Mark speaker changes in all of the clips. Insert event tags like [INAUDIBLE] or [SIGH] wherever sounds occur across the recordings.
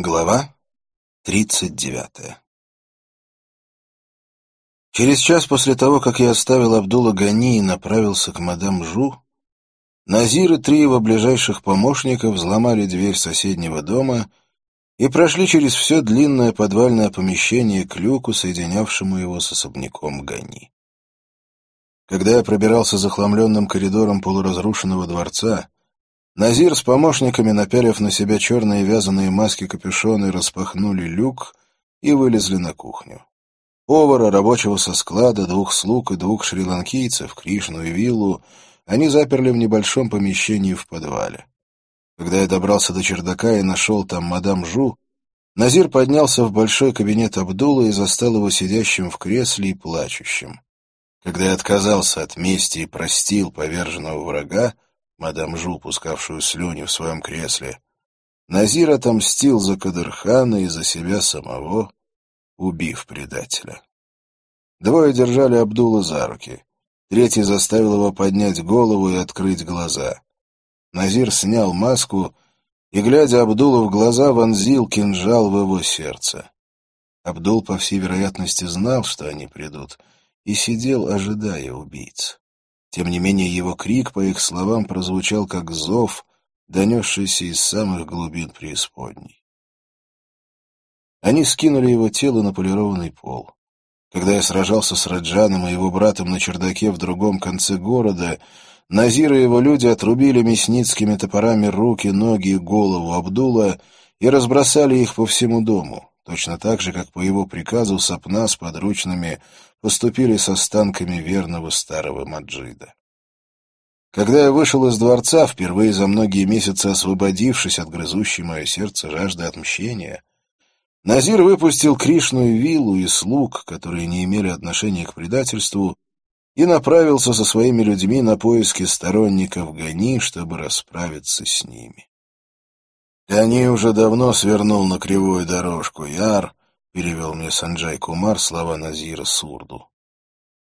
Speaker 1: Глава тридцать девятая Через час после того, как я оставил Абдула Гани и направился к мадам Жу, Назир и три его ближайших помощника взломали дверь соседнего дома и прошли через все длинное подвальное помещение к люку, соединявшему его с особняком Гани. Когда я пробирался захламленным коридором полуразрушенного дворца, Назир с помощниками, напялив на себя черные вязаные маски-капюшоны, распахнули люк и вылезли на кухню. Повара, рабочего со склада, двух слуг и двух шри-ланкийцев, Кришну и Виллу, они заперли в небольшом помещении в подвале. Когда я добрался до чердака и нашел там мадам Жу, Назир поднялся в большой кабинет Абдула и застал его сидящим в кресле и плачущим. Когда я отказался от мести и простил поверженного врага, мадам Жу, пускавшую слюни в своем кресле. Назир отомстил за Кадырхана и за себя самого, убив предателя. Двое держали Абдула за руки. Третий заставил его поднять голову и открыть глаза. Назир снял маску и, глядя Абдулу в глаза, вонзил кинжал в его сердце. Абдул, по всей вероятности, знал, что они придут, и сидел, ожидая убийц. Тем не менее его крик, по их словам, прозвучал как зов, донесшийся из самых глубин преисподней. Они скинули его тело на полированный пол. Когда я сражался с Раджаном и его братом на чердаке в другом конце города, Назир и его люди отрубили мясницкими топорами руки, ноги и голову Абдула и разбросали их по всему дому, точно так же, как по его приказу Сапна с подручными поступили с останками верного старого Маджида. Когда я вышел из дворца, впервые за многие месяцы освободившись от грызущей мое сердце жажды отмщения, Назир выпустил Кришну и Виллу и слуг, которые не имели отношения к предательству, и направился со своими людьми на поиски сторонников Гани, чтобы расправиться с ними. Гани уже давно свернул на кривую дорожку Яр, — перевел мне Санджай Кумар слова Назира Сурду.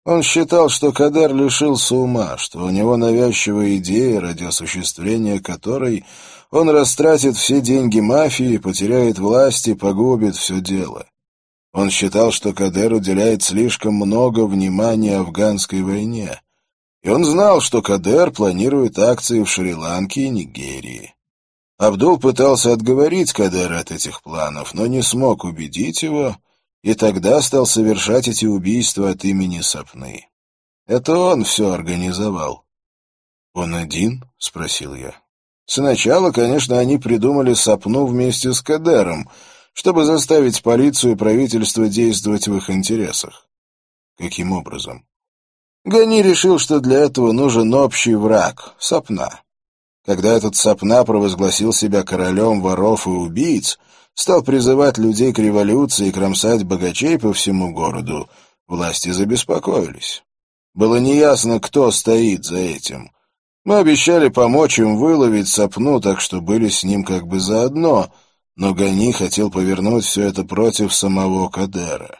Speaker 1: Он считал, что Кадар лишился ума, что у него навязчивая идея, ради осуществления которой он растратит все деньги мафии, потеряет власть и погубит все дело. Он считал, что Кадер уделяет слишком много внимания афганской войне, и он знал, что Кадер планирует акции в Шри-Ланке и Нигерии. Абдул пытался отговорить Кадера от этих планов, но не смог убедить его, и тогда стал совершать эти убийства от имени Сапны. Это он все организовал. «Он один?» — спросил я. Сначала, конечно, они придумали Сапну вместе с Кадером, чтобы заставить полицию и правительство действовать в их интересах. Каким образом? Гани решил, что для этого нужен общий враг — Сапна. Когда этот Сапна провозгласил себя королем воров и убийц, стал призывать людей к революции и кромсать богачей по всему городу, власти забеспокоились. Было неясно, кто стоит за этим. Мы обещали помочь им выловить Сапну, так что были с ним как бы заодно, но Гани хотел повернуть все это против самого Кадера.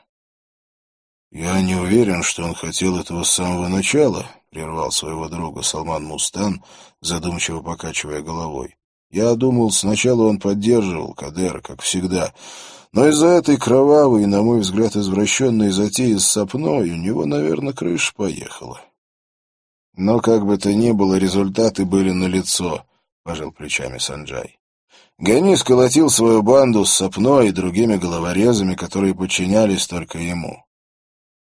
Speaker 1: «Я не уверен, что он хотел этого с самого начала», — прервал своего друга Салман Мустан, задумчиво покачивая головой. «Я думал, сначала он поддерживал Кадера, как всегда, но из-за этой кровавой на мой взгляд, извращенной затеи с сопной у него, наверное, крыша поехала». «Но как бы то ни было, результаты были налицо», — пожал плечами Санджай. Гани сколотил свою банду с Сапной и другими головорезами, которые подчинялись только ему.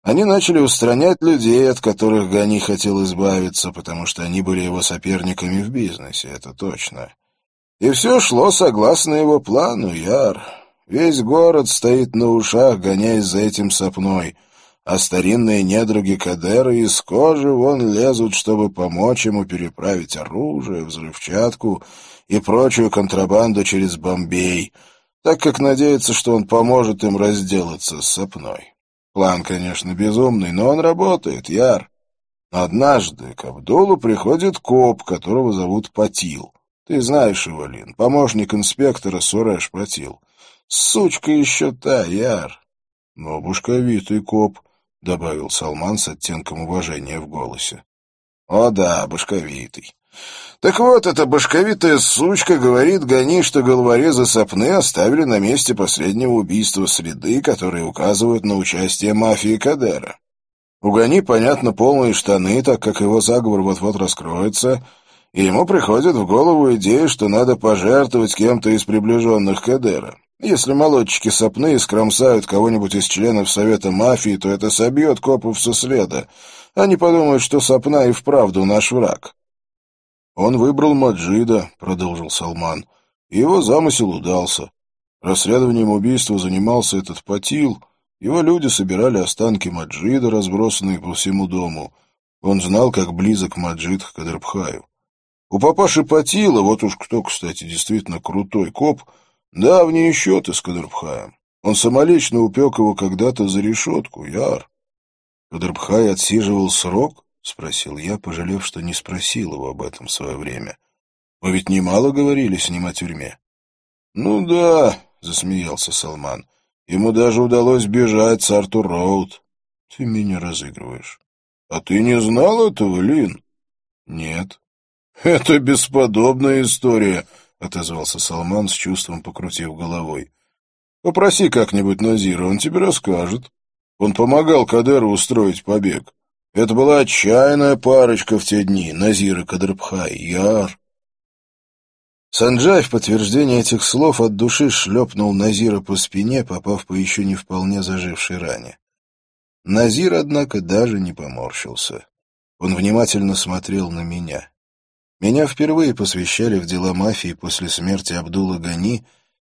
Speaker 1: Они начали устранять людей, от которых Гани хотел избавиться, потому что они были его соперниками в бизнесе, это точно. И все шло согласно его плану, Яр. Весь город стоит на ушах, гоняясь за этим сопной, а старинные недруги Кадера из кожи вон лезут, чтобы помочь ему переправить оружие, взрывчатку и прочую контрабанду через Бомбей, так как надеется, что он поможет им разделаться с сопной. План, конечно, безумный, но он работает, Яр. Однажды к Абдулу приходит коп, которого зовут Патил. Ты знаешь его, Лин, помощник инспектора Суреш Патил. Сучка еще та, Яр. Но бушковитый коп, — добавил Салман с оттенком уважения в голосе. О да, башковитый. Так вот, эта башковитая сучка говорит Гани, что головорезы Сапны оставили на месте последнего убийства следы, которые указывают на участие мафии Кадера. У Гани, понятно, полные штаны, так как его заговор вот-вот раскроется, и ему приходит в голову идея, что надо пожертвовать кем-то из приближенных Кадера. Если молодчики сопные скромсают кого-нибудь из членов Совета мафии, то это собьет копов со следа. Они подумают, что Сапна и вправду наш враг. «Он выбрал Маджида», — продолжил Салман. его замысел удался. Расследованием убийства занимался этот Патил. Его люди собирали останки Маджида, разбросанные по всему дому. Он знал, как близок Маджид к Кадрбхаю. У папаши Патила, вот уж кто, кстати, действительно крутой коп, давние счеты с Кадрбхаем. Он самолично упек его когда-то за решетку, яр. Кадрбхай отсиживал срок? — спросил я, пожалев, что не спросил его об этом в свое время. «Мы ведь немало говорили с ним о тюрьме». «Ну да», — засмеялся Салман. «Ему даже удалось бежать с Артур Роуд». «Ты меня разыгрываешь». «А ты не знал этого, Лин?» «Нет». «Это бесподобная история», — отозвался Салман с чувством, покрутив головой. «Попроси как-нибудь Назира, он тебе расскажет. Он помогал Кадеру устроить побег». Это была отчаянная парочка в те дни, Назир и Кадрбхай, Яр. Санджай в подтверждение этих слов от души шлепнул Назира по спине, попав по еще не вполне зажившей ране. Назир, однако, даже не поморщился. Он внимательно смотрел на меня. Меня впервые посвящали в дела мафии после смерти Абдула Гани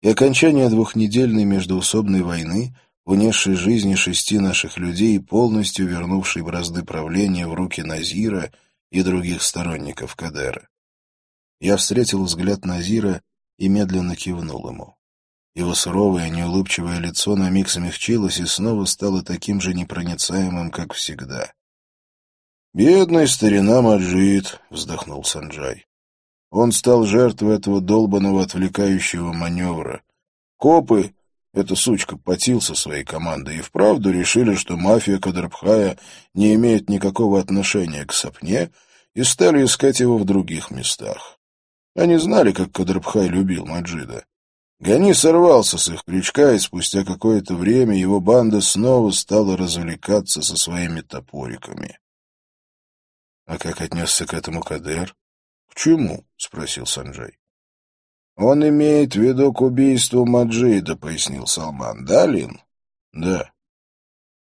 Speaker 1: и окончания двухнедельной междоусобной войны — унесший жизни шести наших людей полностью вернувший бразды правления в руки Назира и других сторонников Кадера. Я встретил взгляд Назира и медленно кивнул ему. Его суровое, неулыбчивое лицо на миг смягчилось и снова стало таким же непроницаемым, как всегда. «Бедный старина Маджид», — вздохнул Санджай. Он стал жертвой этого долбанного отвлекающего маневра. Копы, эта сучка потил своей командой и вправду решили, что мафия Кадрбхая не имеет никакого отношения к Сапне и стали искать его в других местах. Они знали, как Кадрбхай любил Маджида. Гани сорвался с их крючка, и спустя какое-то время его банда снова стала развлекаться со своими топориками. — А как отнесся к этому Кадер? — К чему? — спросил Санджай. «Он имеет в виду к убийству Маджида», — пояснил Салман. «Да, Лин?» «Да».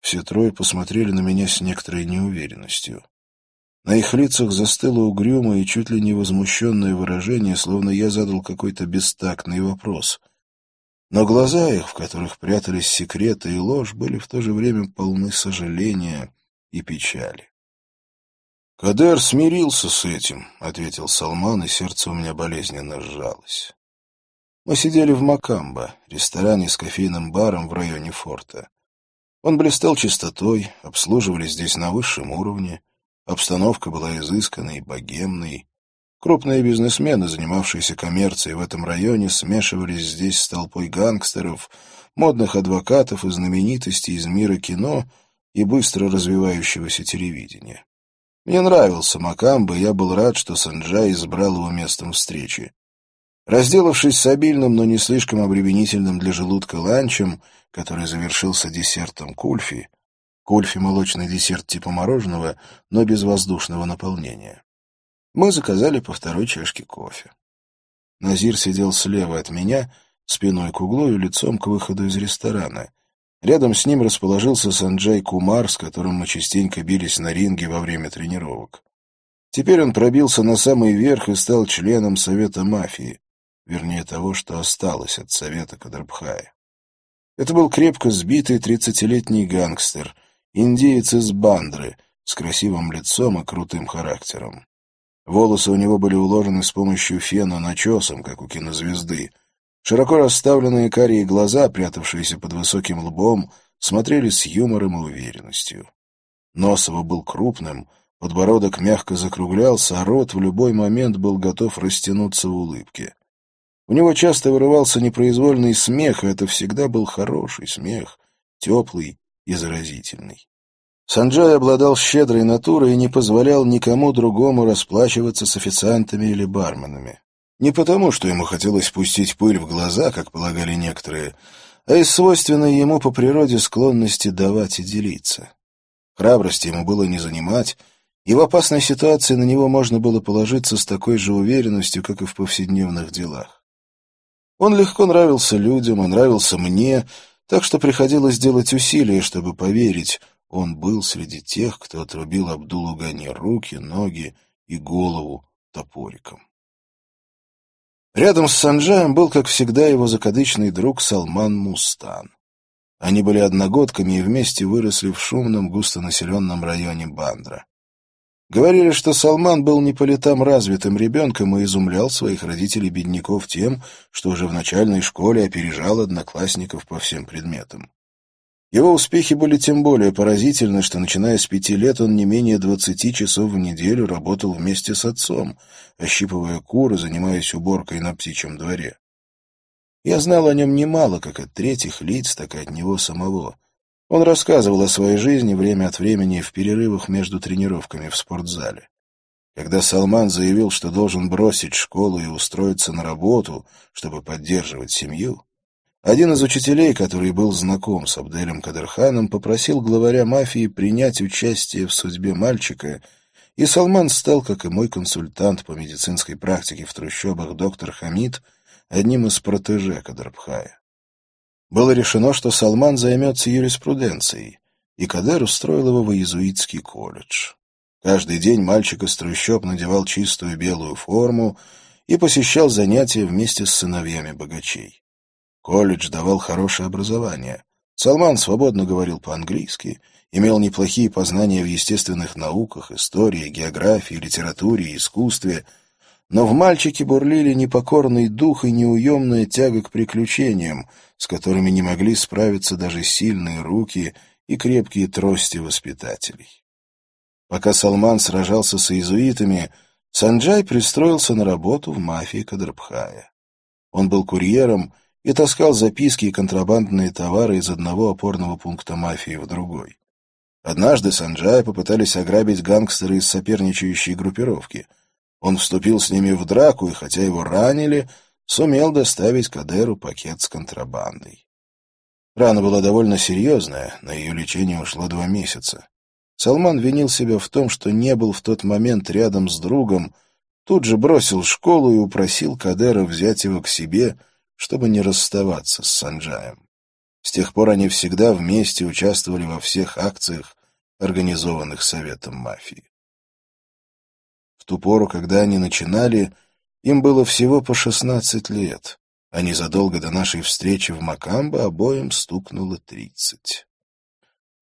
Speaker 1: Все трое посмотрели на меня с некоторой неуверенностью. На их лицах застыло угрюмое и чуть ли не возмущенное выражение, словно я задал какой-то бестактный вопрос. Но глаза их, в которых прятались секреты и ложь, были в то же время полны сожаления и печали. «Кадер смирился с этим», — ответил Салман, и сердце у меня болезненно сжалось. Мы сидели в Макамбо, ресторане с кофейным баром в районе форта. Он блистал чистотой, обслуживали здесь на высшем уровне, обстановка была изысканной богемной. Крупные бизнесмены, занимавшиеся коммерцией в этом районе, смешивались здесь с толпой гангстеров, модных адвокатов и знаменитостей из мира кино и быстро развивающегося телевидения. Мне нравился Макамбо, и я был рад, что Санджай избрал его местом встречи. Разделавшись с обильным, но не слишком обременительным для желудка ланчем, который завершился десертом кульфи, кульфи — молочный десерт типа мороженого, но без воздушного наполнения, мы заказали по второй чашке кофе. Назир сидел слева от меня, спиной к углу и лицом к выходу из ресторана — Рядом с ним расположился Санджай Кумар, с которым мы частенько бились на ринге во время тренировок. Теперь он пробился на самый верх и стал членом Совета мафии, вернее того, что осталось от Совета Кадрбхая. Это был крепко сбитый тридцатилетний гангстер, индеец из Бандры, с красивым лицом и крутым характером. Волосы у него были уложены с помощью фена начесом, как у кинозвезды — Широко расставленные карие глаза, прятавшиеся под высоким лбом, смотрели с юмором и уверенностью. Нос его был крупным, подбородок мягко закруглялся, а рот в любой момент был готов растянуться в улыбке. У него часто вырывался непроизвольный смех, и это всегда был хороший смех, теплый и заразительный. Санджай обладал щедрой натурой и не позволял никому другому расплачиваться с официантами или барменами. Не потому, что ему хотелось пустить пыль в глаза, как полагали некоторые, а из свойственной ему по природе склонности давать и делиться. Храбрости ему было не занимать, и в опасной ситуации на него можно было положиться с такой же уверенностью, как и в повседневных делах. Он легко нравился людям, и нравился мне, так что приходилось делать усилия, чтобы поверить, он был среди тех, кто отрубил Абдулу Гани руки, ноги и голову топориком. Рядом с Санджаем был, как всегда, его закадычный друг Салман Мустан. Они были одногодками и вместе выросли в шумном, густонаселенном районе Бандра. Говорили, что Салман был не по летам развитым ребенком и изумлял своих родителей-бедняков тем, что уже в начальной школе опережал одноклассников по всем предметам. Его успехи были тем более поразительны, что, начиная с пяти лет, он не менее двадцати часов в неделю работал вместе с отцом, ощипывая куры, занимаясь уборкой на птичьем дворе. Я знал о нем немало, как от третьих лиц, так и от него самого. Он рассказывал о своей жизни время от времени в перерывах между тренировками в спортзале. Когда Салман заявил, что должен бросить школу и устроиться на работу, чтобы поддерживать семью, один из учителей, который был знаком с Абделем Кадырханом, попросил главаря мафии принять участие в судьбе мальчика, и Салман стал, как и мой консультант по медицинской практике в трущобах доктор Хамид, одним из протеже Кадрбхая. Было решено, что Салман займется юриспруденцией, и Кадер устроил его в иезуитский колледж. Каждый день мальчик из трущоб надевал чистую белую форму и посещал занятия вместе с сыновьями богачей. Колледж давал хорошее образование. Салман свободно говорил по-английски, имел неплохие познания в естественных науках, истории, географии, литературе и искусстве — но в мальчике бурлили непокорный дух и неуемная тяга к приключениям, с которыми не могли справиться даже сильные руки и крепкие трости воспитателей. Пока Салман сражался с иезуитами, Санджай пристроился на работу в мафии Кадрбхая. Он был курьером и таскал записки и контрабандные товары из одного опорного пункта мафии в другой. Однажды Санджая попытались ограбить гангстеры из соперничающей группировки — он вступил с ними в драку, и хотя его ранили, сумел доставить Кадеру пакет с контрабандой. Рана была довольно серьезная, на ее лечение ушло два месяца. Салман винил себя в том, что не был в тот момент рядом с другом, тут же бросил школу и упросил Кадера взять его к себе, чтобы не расставаться с Санджаем. С тех пор они всегда вместе участвовали во всех акциях, организованных Советом мафии. В ту пору, когда они начинали, им было всего по шестнадцать лет, а незадолго до нашей встречи в Макамбо обоим стукнуло тридцать.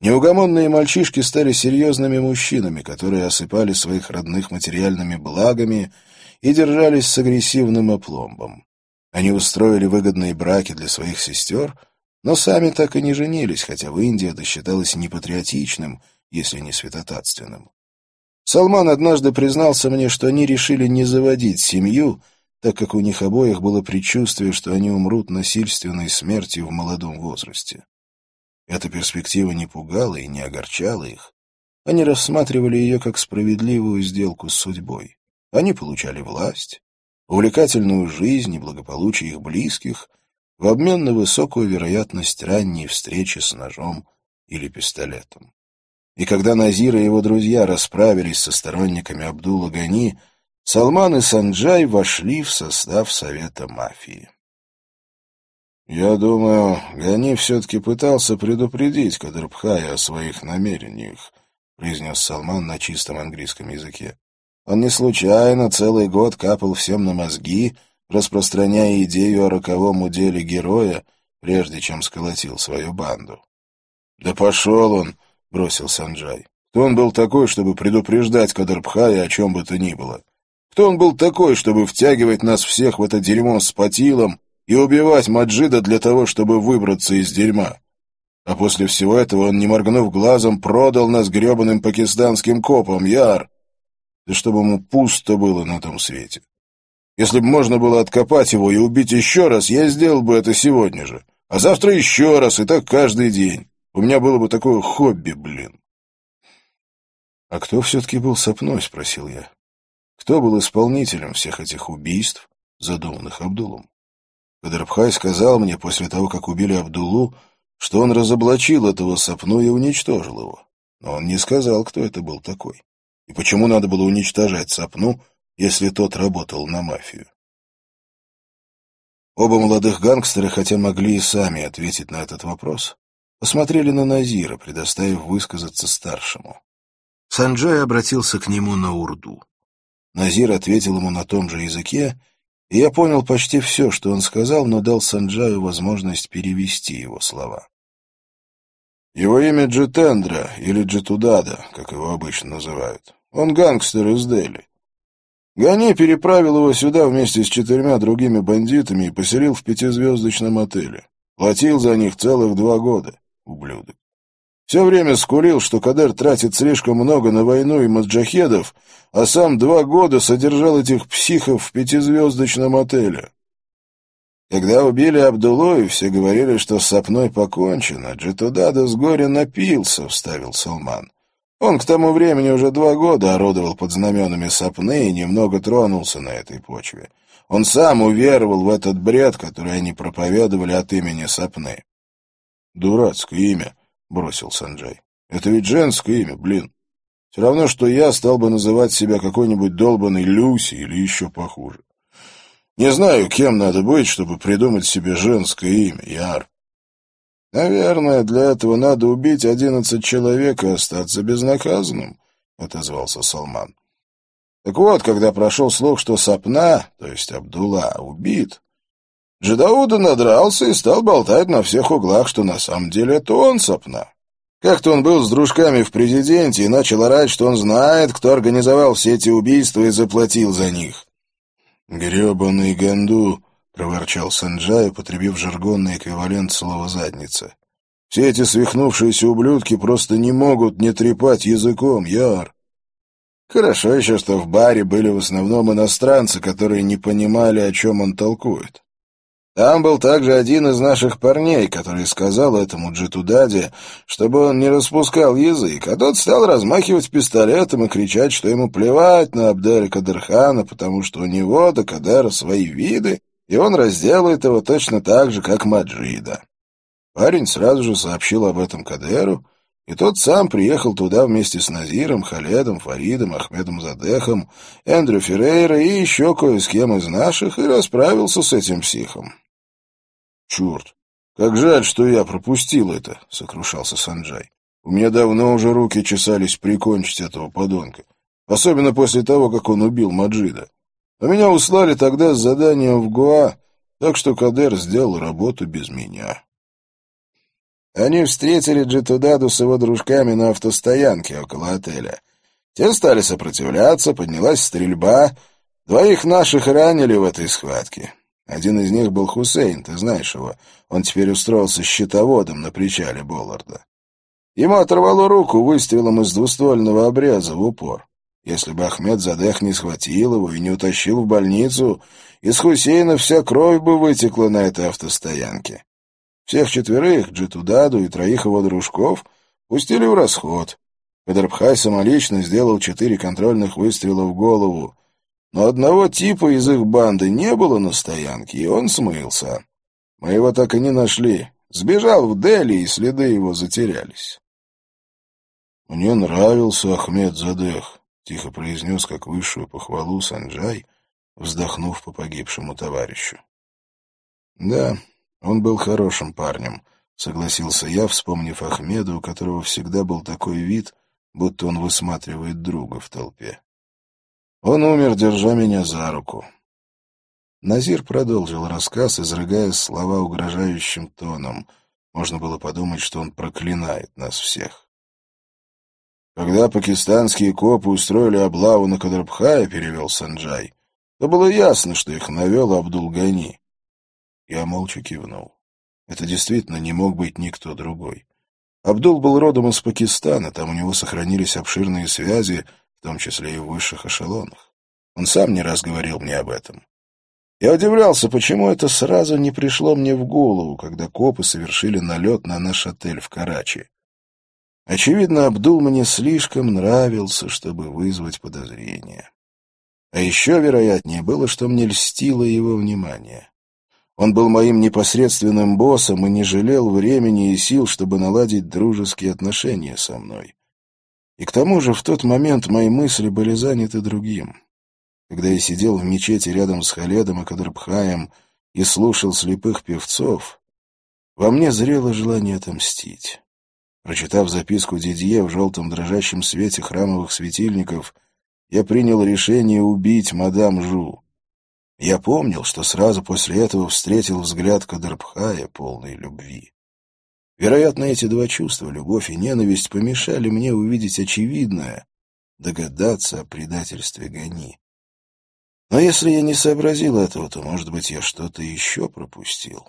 Speaker 1: Неугомонные мальчишки стали серьезными мужчинами, которые осыпали своих родных материальными благами и держались с агрессивным опломбом. Они устроили выгодные браки для своих сестер, но сами так и не женились, хотя в Индии это считалось непатриотичным, если не святотатственным. Салман однажды признался мне, что они решили не заводить семью, так как у них обоих было предчувствие, что они умрут насильственной смертью в молодом возрасте. Эта перспектива не пугала и не огорчала их. Они рассматривали ее как справедливую сделку с судьбой. Они получали власть, увлекательную жизнь и благополучие их близких в обмен на высокую вероятность ранней встречи с ножом или пистолетом. И когда Назир и его друзья расправились со сторонниками Абдула Гани, Салман и Санджай вошли в состав Совета мафии. «Я думаю, Гани все-таки пытался предупредить Кадрбхая о своих намерениях», — произнес Салман на чистом английском языке. «Он не случайно целый год капал всем на мозги, распространяя идею о роковом уделе героя, прежде чем сколотил свою банду». «Да пошел он!» — бросил Санджай. «Кто он был такой, чтобы предупреждать Кадарбхая о чем бы то ни было? Кто он был такой, чтобы втягивать нас всех в это дерьмо с Патилом и убивать Маджида для того, чтобы выбраться из дерьма? А после всего этого он, не моргнув глазом, продал нас гребаным пакистанским копам, Яр. Да чтобы ему пусто было на том свете. Если бы можно было откопать его и убить еще раз, я сделал бы это сегодня же. А завтра еще раз, и так каждый день. У меня было бы такое хобби, блин. «А кто все-таки был Сапной?» — спросил я. «Кто был исполнителем всех этих убийств, задуманных Абдулом?» Кадрабхай сказал мне после того, как убили Абдулу, что он разоблачил этого Сапну и уничтожил его. Но он не сказал, кто это был такой. И почему надо было уничтожать Сапну, если тот работал на мафию? Оба молодых гангстера, хотя могли и сами ответить на этот вопрос, посмотрели на Назира, предоставив высказаться старшему. Санджай обратился к нему на урду. Назир ответил ему на том же языке, и я понял почти все, что он сказал, но дал Санджаю возможность перевести его слова. Его имя Джитендра или Джитудада, как его обычно называют. Он гангстер из Дели. Гани переправил его сюда вместе с четырьмя другими бандитами и поселил в пятизвездочном отеле. Платил за них целых два года, ублюдок. Все время скулил, что Кадер тратит слишком много на войну и маджахедов, а сам два года содержал этих психов в пятизвездочном отеле. Когда убили Абдулою, все говорили, что с Сапной покончено. Джитудада с горя напился, — вставил Салман. Он к тому времени уже два года орудовал под знаменами Сапны и немного тронулся на этой почве. Он сам уверовал в этот бред, который они проповедовали от имени Сапны. «Дурацкое имя», — бросил Санджай. «Это ведь женское имя, блин. Все равно, что я стал бы называть себя какой-нибудь долбанной Люси или еще похуже. Не знаю, кем надо быть, чтобы придумать себе женское имя, Яр. Наверное, для этого надо убить одиннадцать человек и остаться безнаказанным, — отозвался Салман. Так вот, когда прошел слух, что Сапна, то есть Абдулла, убит, Джедауда надрался и стал болтать на всех углах, что на самом деле это он Сапна. Как-то он был с дружками в президенте и начал орать, что он знает, кто организовал все эти убийства и заплатил за них. «Гребаный Ганду!» — проворчал Санджай, употребив жаргонный эквивалент слова «задница». «Все эти свихнувшиеся ублюдки просто не могут не трепать языком, Яр!» Хорошо еще, что в баре были в основном иностранцы, которые не понимали, о чем он толкует. Там был также один из наших парней, который сказал этому Джитудаде, чтобы он не распускал язык, а тот стал размахивать пистолетом и кричать, что ему плевать на Абделя Кадырхана, потому что у него до Кадера свои виды, и он разделает его точно так же, как Маджида. Парень сразу же сообщил об этом Кадеру, и тот сам приехал туда вместе с Назиром, Халедом, Фаридом, Ахмедом Задехом, Эндрю Феррейро и еще кое с кем из наших, и расправился с этим психом. «Черт! Как жаль, что я пропустил это!» — сокрушался Санджай. «У меня давно уже руки чесались прикончить этого подонка, особенно после того, как он убил Маджида. А меня услали тогда с заданием в Гуа, так что Кадер сделал работу без меня». Они встретили Джитудаду с его дружками на автостоянке около отеля. Те стали сопротивляться, поднялась стрельба. Двоих наших ранили в этой схватке. Один из них был Хусейн, ты знаешь его. Он теперь устроился счетоводом на причале Болларда. Ему оторвало руку выстрелом из двуствольного обреза в упор. Если бы Ахмед Задех не схватил его и не утащил в больницу, из Хусейна вся кровь бы вытекла на этой автостоянке. Всех четверых, Джитудаду и троих его дружков, пустили в расход. Кадрбхай самолично сделал четыре контрольных выстрела в голову, но одного типа из их банды не было на стоянке, и он смылся. Мы его так и не нашли. Сбежал в Дели, и следы его затерялись. «Мне нравился Ахмед Задех», — тихо произнес как высшую похвалу Санджай, вздохнув по погибшему товарищу. «Да, он был хорошим парнем», — согласился я, вспомнив Ахмеда, у которого всегда был такой вид, будто он высматривает друга в толпе. Он умер, держа меня за руку. Назир продолжил рассказ, изрыгая слова угрожающим тоном. Можно было подумать, что он проклинает нас всех. Когда пакистанские копы устроили облаву на Кадрбхая, перевел Санджай, то было ясно, что их навел Абдул-Гани. Я молча кивнул. Это действительно не мог быть никто другой. Абдул был родом из Пакистана, там у него сохранились обширные связи — в том числе и в высших эшелонах. Он сам не раз говорил мне об этом. Я удивлялся, почему это сразу не пришло мне в голову, когда копы совершили налет на наш отель в Карачи. Очевидно, Абдул мне слишком нравился, чтобы вызвать подозрения. А еще вероятнее было, что мне льстило его внимание. Он был моим непосредственным боссом и не жалел времени и сил, чтобы наладить дружеские отношения со мной. И к тому же в тот момент мои мысли были заняты другим. Когда я сидел в мечети рядом с Халедом и Кадрбхаем и слушал слепых певцов, во мне зрело желание отомстить. Прочитав записку Дидье в желтом дрожащем свете храмовых светильников, я принял решение убить мадам Жу. Я помнил, что сразу после этого встретил взгляд Кадрбхая, полный любви. Вероятно, эти два чувства, любовь и ненависть, помешали мне увидеть очевидное, догадаться о предательстве Гани. Но если я не сообразил этого, то, может быть, я что-то еще пропустил.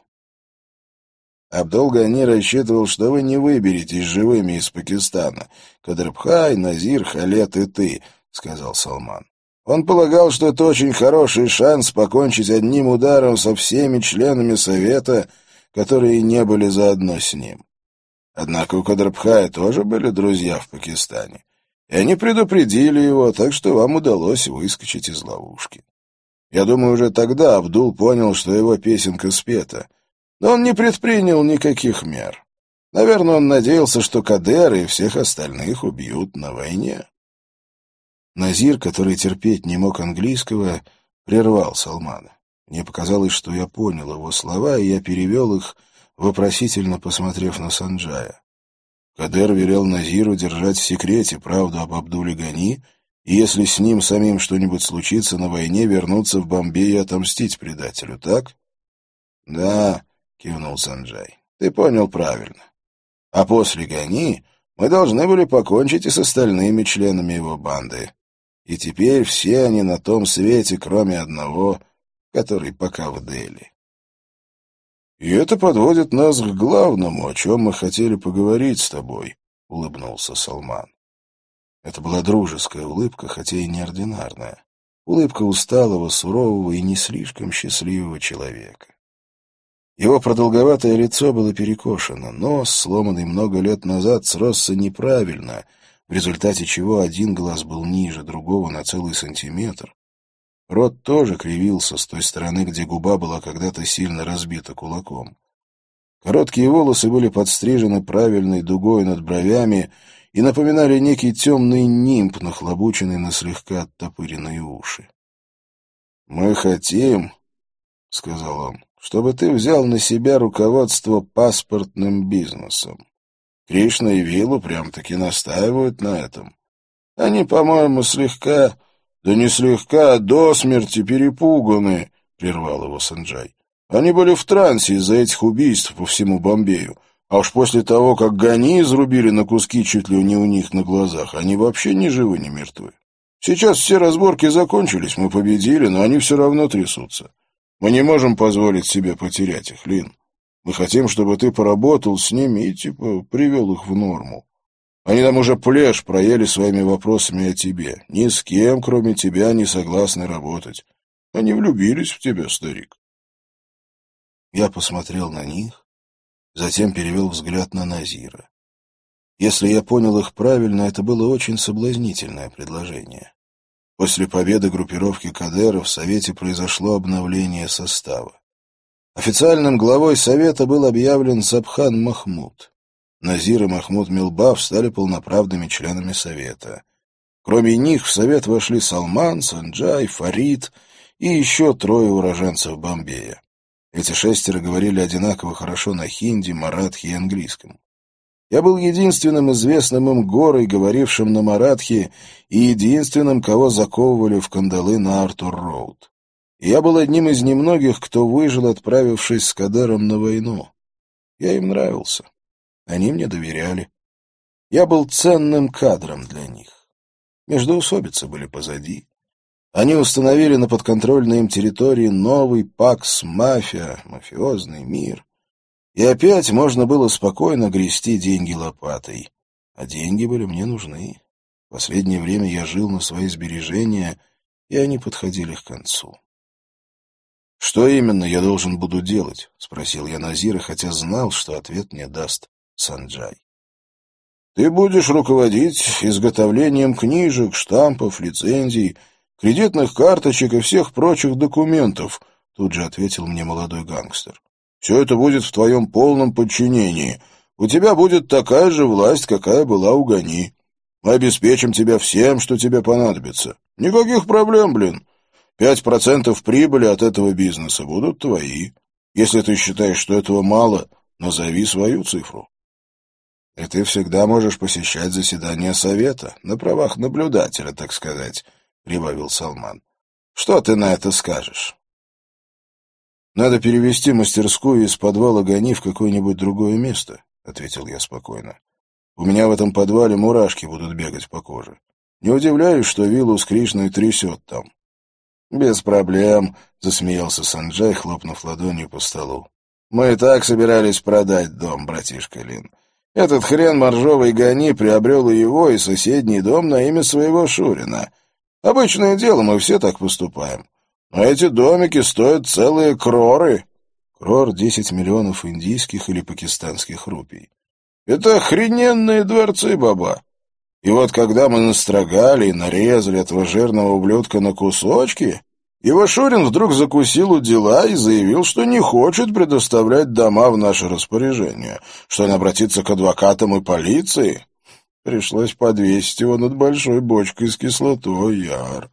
Speaker 1: Абдул-Гани рассчитывал, что вы не выберетесь живыми из Пакистана. Кадрбхай, Назир, Халет и ты, — сказал Салман. Он полагал, что это очень хороший шанс покончить одним ударом со всеми членами Совета, которые не были заодно с ним. Однако у Кадрбхая тоже были друзья в Пакистане, и они предупредили его, так что вам удалось выскочить из ловушки. Я думаю, уже тогда Абдул понял, что его песенка спета, но он не предпринял никаких мер. Наверное, он надеялся, что Кадер и всех остальных убьют на войне. Назир, который терпеть не мог английского, прервал Салмана. Мне показалось, что я понял его слова, и я перевел их, вопросительно посмотрев на Санджая. Кадер велел Назиру держать в секрете правду об Абдуле Гани, и если с ним самим что-нибудь случится на войне, вернуться в Бомбей и отомстить предателю, так? — Да, — кивнул Санджай, — ты понял правильно. А после Гани мы должны были покончить и с остальными членами его банды и теперь все они на том свете, кроме одного, который пока в Дели. «И это подводит нас к главному, о чем мы хотели поговорить с тобой», — улыбнулся Салман. Это была дружеская улыбка, хотя и неординарная. Улыбка усталого, сурового и не слишком счастливого человека. Его продолговатое лицо было перекошено, нос, сломанный много лет назад, сросся неправильно — в результате чего один глаз был ниже другого на целый сантиметр. Рот тоже кривился с той стороны, где губа была когда-то сильно разбита кулаком. Короткие волосы были подстрижены правильной дугой над бровями и напоминали некий темный нимб, нахлобученный на слегка оттопыренные уши. «Мы хотим, — сказал он, — чтобы ты взял на себя руководство паспортным бизнесом. Кришна и Вилу прям-таки настаивают на этом. Они, по-моему, слегка, да не слегка, а до смерти перепуганы, — прервал его Санджай. Они были в трансе из-за этих убийств по всему Бомбею. А уж после того, как Гани изрубили на куски чуть ли не у них на глазах, они вообще ни живы, ни мертвы. Сейчас все разборки закончились, мы победили, но они все равно трясутся. Мы не можем позволить себе потерять их, Лин. Мы хотим, чтобы ты поработал с ними и, типа, привел их в норму. Они там уже плешь проели своими вопросами о тебе. Ни с кем, кроме тебя, не согласны работать. Они влюбились в тебя, старик. Я посмотрел на них, затем перевел взгляд на Назира. Если я понял их правильно, это было очень соблазнительное предложение. После победы группировки Кадера в Совете произошло обновление состава. Официальным главой Совета был объявлен Сабхан Махмуд. Назир и Махмуд Милбав стали полноправными членами Совета. Кроме них в Совет вошли Салман, Санджай, Фарид и еще трое уроженцев Бомбея. Эти шестеро говорили одинаково хорошо на хинди, маратхи и английском. Я был единственным известным им горой, говорившим на маратхи, и единственным, кого заковывали в кандалы на Артур-Роуд. Я был одним из немногих, кто выжил, отправившись с Кадером на войну. Я им нравился. Они мне доверяли. Я был ценным кадром для них. Междоусобицы были позади. Они установили на подконтрольной им территории новый пакс-мафия, мафиозный мир. И опять можно было спокойно грести деньги лопатой. А деньги были мне нужны. В последнее время я жил на свои сбережения, и они подходили к концу. «Что именно я должен буду делать?» — спросил я Назира, хотя знал, что ответ мне даст Санджай. Ты будешь руководить изготовлением книжек, штампов, лицензий, кредитных карточек и всех прочих документов, тут же ответил мне молодой гангстер. Все это будет в твоем полном подчинении. У тебя будет такая же власть, какая была у Гани. Мы обеспечим тебя всем, что тебе понадобится. Никаких проблем, блин. Пять процентов прибыли от этого бизнеса будут твои. Если ты считаешь, что этого мало, назови свою цифру. И ты всегда можешь посещать заседания совета, на правах наблюдателя, так сказать, — прибавил Салман. Что ты на это скажешь? «Надо перевести мастерскую из подвала гони в какое-нибудь другое место», — ответил я спокойно. «У меня в этом подвале мурашки будут бегать по коже. Не удивляюсь, что виллу с Кришной трясет там». «Без проблем», — засмеялся Санджай, хлопнув ладонью по столу. «Мы и так собирались продать дом, братишка Лин. Этот хрен моржовый гони приобрел и его, и соседний дом на имя своего Шурина. Обычное дело, мы все так поступаем. А эти домики стоят целые кроры. Крор — десять миллионов индийских или пакистанских рупий. Это охрененные дворцы, баба. И вот когда мы настрогали и нарезали этого жирного ублюдка на кусочки, Ивашурин вдруг закусил у дела и заявил, что не хочет предоставлять дома в наше распоряжение, что он обратится к адвокатам и полиции. Пришлось подвесить его над большой бочкой с кислотой, яр.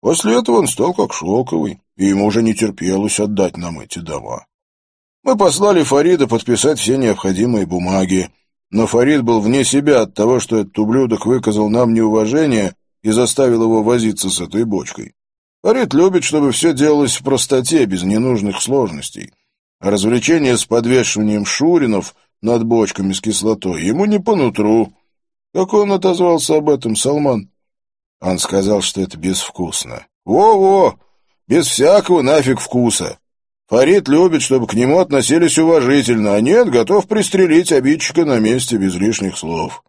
Speaker 1: После этого он стал как шелковый, и ему уже не терпелось отдать нам эти дома. Мы послали Фарида подписать все необходимые бумаги, но Фарид был вне себя от того, что этот ублюдок выказал нам неуважение и заставил его возиться с этой бочкой. Фарид любит, чтобы все делалось в простоте, без ненужных сложностей. А развлечение с подвешиванием шуринов над бочками с кислотой ему не по нутру. Как он отозвался об этом, Салман? Он сказал, что это безвкусно. Во-во! Без всякого нафиг вкуса. Фарид любит, чтобы к нему относились уважительно, а нет, готов пристрелить обидчика на месте без лишних слов.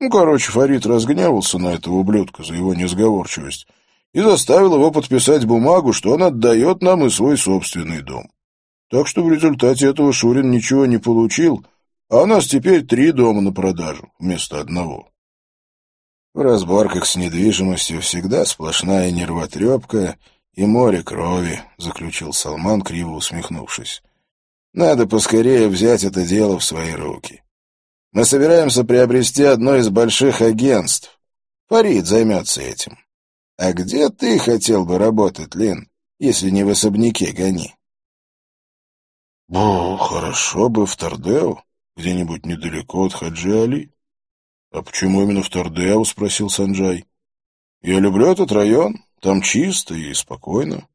Speaker 1: Ну, короче, Фарид разгневался на этого ублюдка за его несговорчивость и заставил его подписать бумагу, что он отдает нам и свой собственный дом. Так что в результате этого Шурин ничего не получил, а у нас теперь три дома на продажу вместо одного. В разборках с недвижимостью всегда сплошная нервотрепка и море крови, — заключил Салман, криво усмехнувшись. Надо поскорее взять это дело в свои руки. Мы собираемся приобрести одно из больших агентств. Фарид займется этим. А где ты хотел бы работать, Лин, если не в особняке гони? — Ну, хорошо бы в Тардео, где-нибудь недалеко от Хаджи Али. «А почему именно в Тордеу?» — спросил Санджай. «Я люблю этот район. Там чисто и спокойно.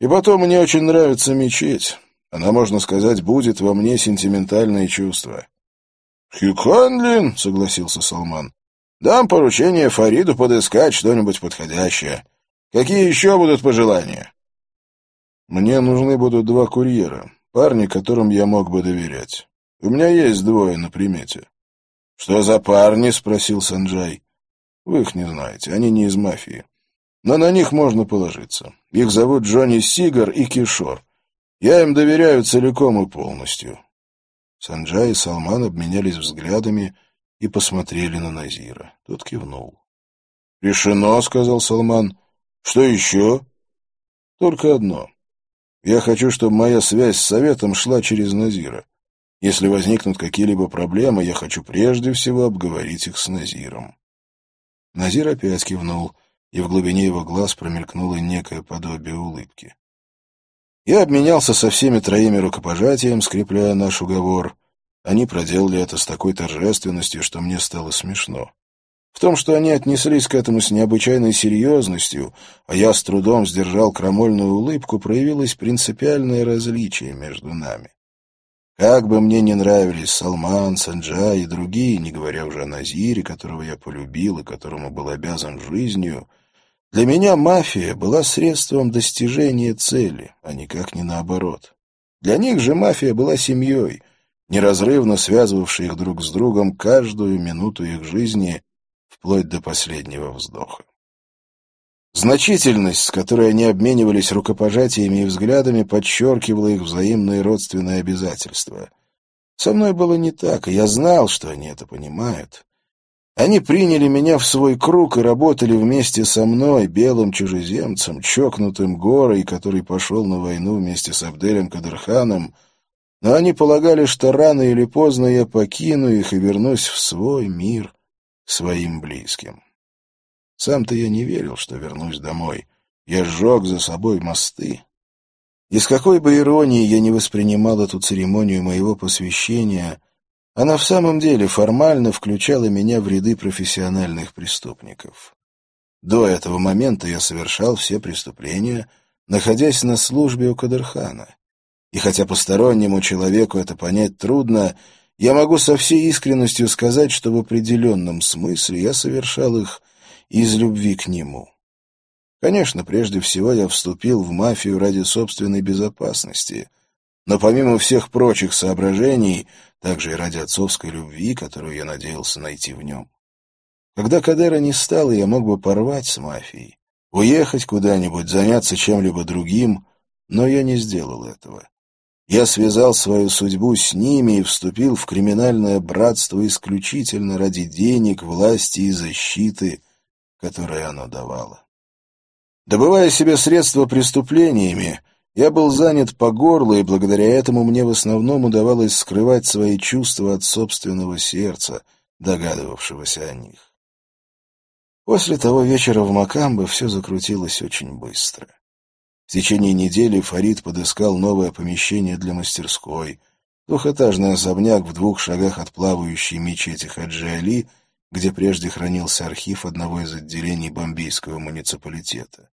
Speaker 1: И потом мне очень нравится мечеть. Она, можно сказать, будет во мне сентиментальные чувства». «Хюкханлин», — согласился Салман. «Дам поручение Фариду подыскать что-нибудь подходящее. Какие еще будут пожелания?» «Мне нужны будут два курьера, парни, которым я мог бы доверять. У меня есть двое на примете. «Что за парни?» — спросил Санджай. «Вы их не знаете, они не из мафии. Но на них можно положиться. Их зовут Джонни Сигар и Кишор. Я им доверяю целиком и полностью». Санджай и Салман обменялись взглядами и посмотрели на Назира. Тот кивнул. «Решено», — сказал Салман. «Что еще?» «Только одно. Я хочу, чтобы моя связь с Советом шла через Назира. Если возникнут какие-либо проблемы, я хочу прежде всего обговорить их с Назиром. Назир опять кивнул, и в глубине его глаз промелькнуло некое подобие улыбки. Я обменялся со всеми троими рукопожатием, скрепляя наш уговор. Они проделали это с такой торжественностью, что мне стало смешно. В том, что они отнеслись к этому с необычайной серьезностью, а я с трудом сдержал крамольную улыбку, проявилось принципиальное различие между нами. Как бы мне не нравились Салман, Санджай и другие, не говоря уже о Назире, которого я полюбил и которому был обязан жизнью, для меня мафия была средством достижения цели, а никак не наоборот. Для них же мафия была семьей, неразрывно связывавшей их друг с другом каждую минуту их жизни вплоть до последнего вздоха. Значительность, с которой они обменивались рукопожатиями и взглядами, подчеркивала их взаимные родственные обязательства. Со мной было не так, и я знал, что они это понимают. Они приняли меня в свой круг и работали вместе со мной, белым чужеземцем, чокнутым горой, который пошел на войну вместе с Абделем Кадырханом, но они полагали, что рано или поздно я покину их и вернусь в свой мир своим близким. Сам-то я не верил, что вернусь домой. Я сжег за собой мосты. И с какой бы иронией я не воспринимал эту церемонию моего посвящения — она в самом деле формально включала меня в ряды профессиональных преступников. До этого момента я совершал все преступления, находясь на службе у Кадырхана. И хотя постороннему человеку это понять трудно, я могу со всей искренностью сказать, что в определенном смысле я совершал их из любви к нему. Конечно, прежде всего я вступил в мафию ради собственной безопасности, но помимо всех прочих соображений — также и ради отцовской любви, которую я надеялся найти в нем. Когда Кадера не стало, я мог бы порвать с мафией, уехать куда-нибудь, заняться чем-либо другим, но я не сделал этого. Я связал свою судьбу с ними и вступил в криминальное братство исключительно ради денег, власти и защиты, которые оно давало. Добывая себе средства преступлениями, я был занят по горло, и благодаря этому мне в основном удавалось скрывать свои чувства от собственного сердца, догадывавшегося о них. После того вечера в Макамбо все закрутилось очень быстро. В течение недели Фарид подыскал новое помещение для мастерской, двухэтажный особняк в двух шагах от плавающей мечети Хаджи Али, где прежде хранился архив одного из отделений бомбейского муниципалитета.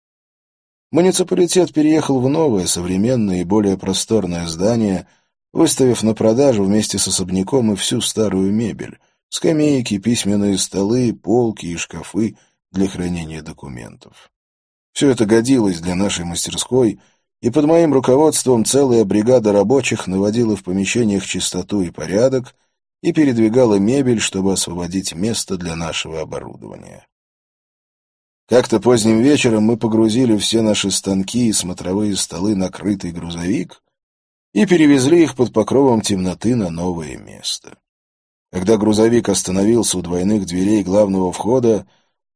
Speaker 1: Муниципалитет переехал в новое, современное и более просторное здание, выставив на продажу вместе с особняком и всю старую мебель — скамейки, письменные столы, полки и шкафы для хранения документов. Все это годилось для нашей мастерской, и под моим руководством целая бригада рабочих наводила в помещениях чистоту и порядок и передвигала мебель, чтобы освободить место для нашего оборудования. Как-то поздним вечером мы погрузили все наши станки и смотровые столы на крытый грузовик и перевезли их под покровом темноты на новое место. Когда грузовик остановился у двойных дверей главного входа,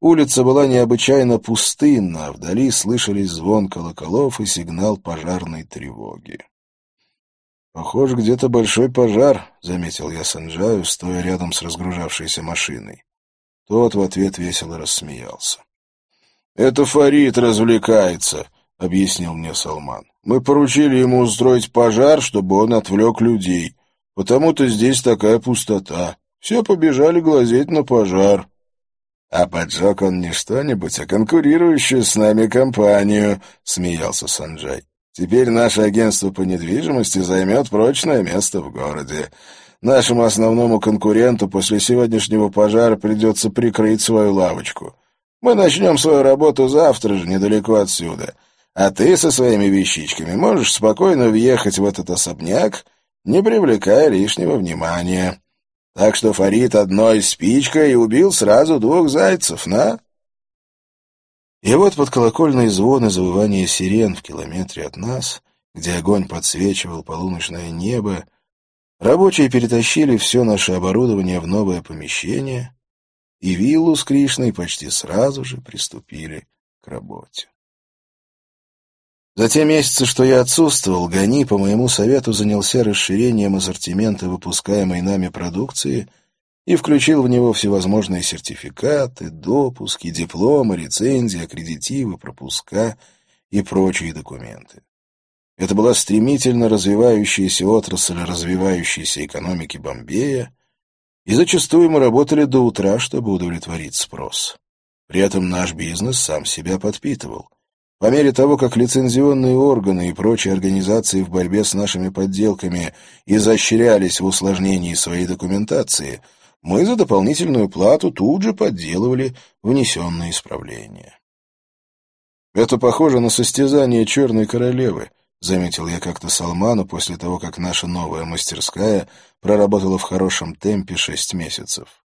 Speaker 1: улица была необычайно пустынна, а вдали слышались звон колоколов и сигнал пожарной тревоги. «Похоже, где-то большой пожар», — заметил я Санджаю, стоя рядом с разгружавшейся машиной. Тот в ответ весело рассмеялся. «Это Фарид развлекается», — объяснил мне Салман. «Мы поручили ему устроить пожар, чтобы он отвлек людей. Потому-то здесь такая пустота. Все побежали глазеть на пожар». «А поджег он не что-нибудь, а конкурирующую с нами компанию», — смеялся Санджай. «Теперь наше агентство по недвижимости займет прочное место в городе. Нашему основному конкуренту после сегодняшнего пожара придется прикрыть свою лавочку». Мы начнем свою работу завтра же, недалеко отсюда. А ты со своими вещичками можешь спокойно въехать в этот особняк, не привлекая лишнего внимания. Так что Фарид одной спичкой убил сразу двух зайцев, на?» И вот под колокольный звон и завывание сирен в километре от нас, где огонь подсвечивал полуночное небо, рабочие перетащили все наше оборудование в новое помещение — и виллу с Кришной почти сразу же приступили к работе. За те месяцы, что я отсутствовал, Гани по моему совету занялся расширением ассортимента выпускаемой нами продукции и включил в него всевозможные сертификаты, допуски, дипломы, рецензии, аккредитивы, пропуска и прочие документы. Это была стремительно развивающаяся отрасль развивающейся экономики Бомбея, и зачастую мы работали до утра, чтобы удовлетворить спрос. При этом наш бизнес сам себя подпитывал. По мере того, как лицензионные органы и прочие организации в борьбе с нашими подделками изощрялись в усложнении своей документации, мы за дополнительную плату тут же подделывали внесенные исправления. Это похоже на состязание черной королевы, — заметил я как-то Салману после того, как наша новая мастерская проработала в хорошем темпе шесть месяцев.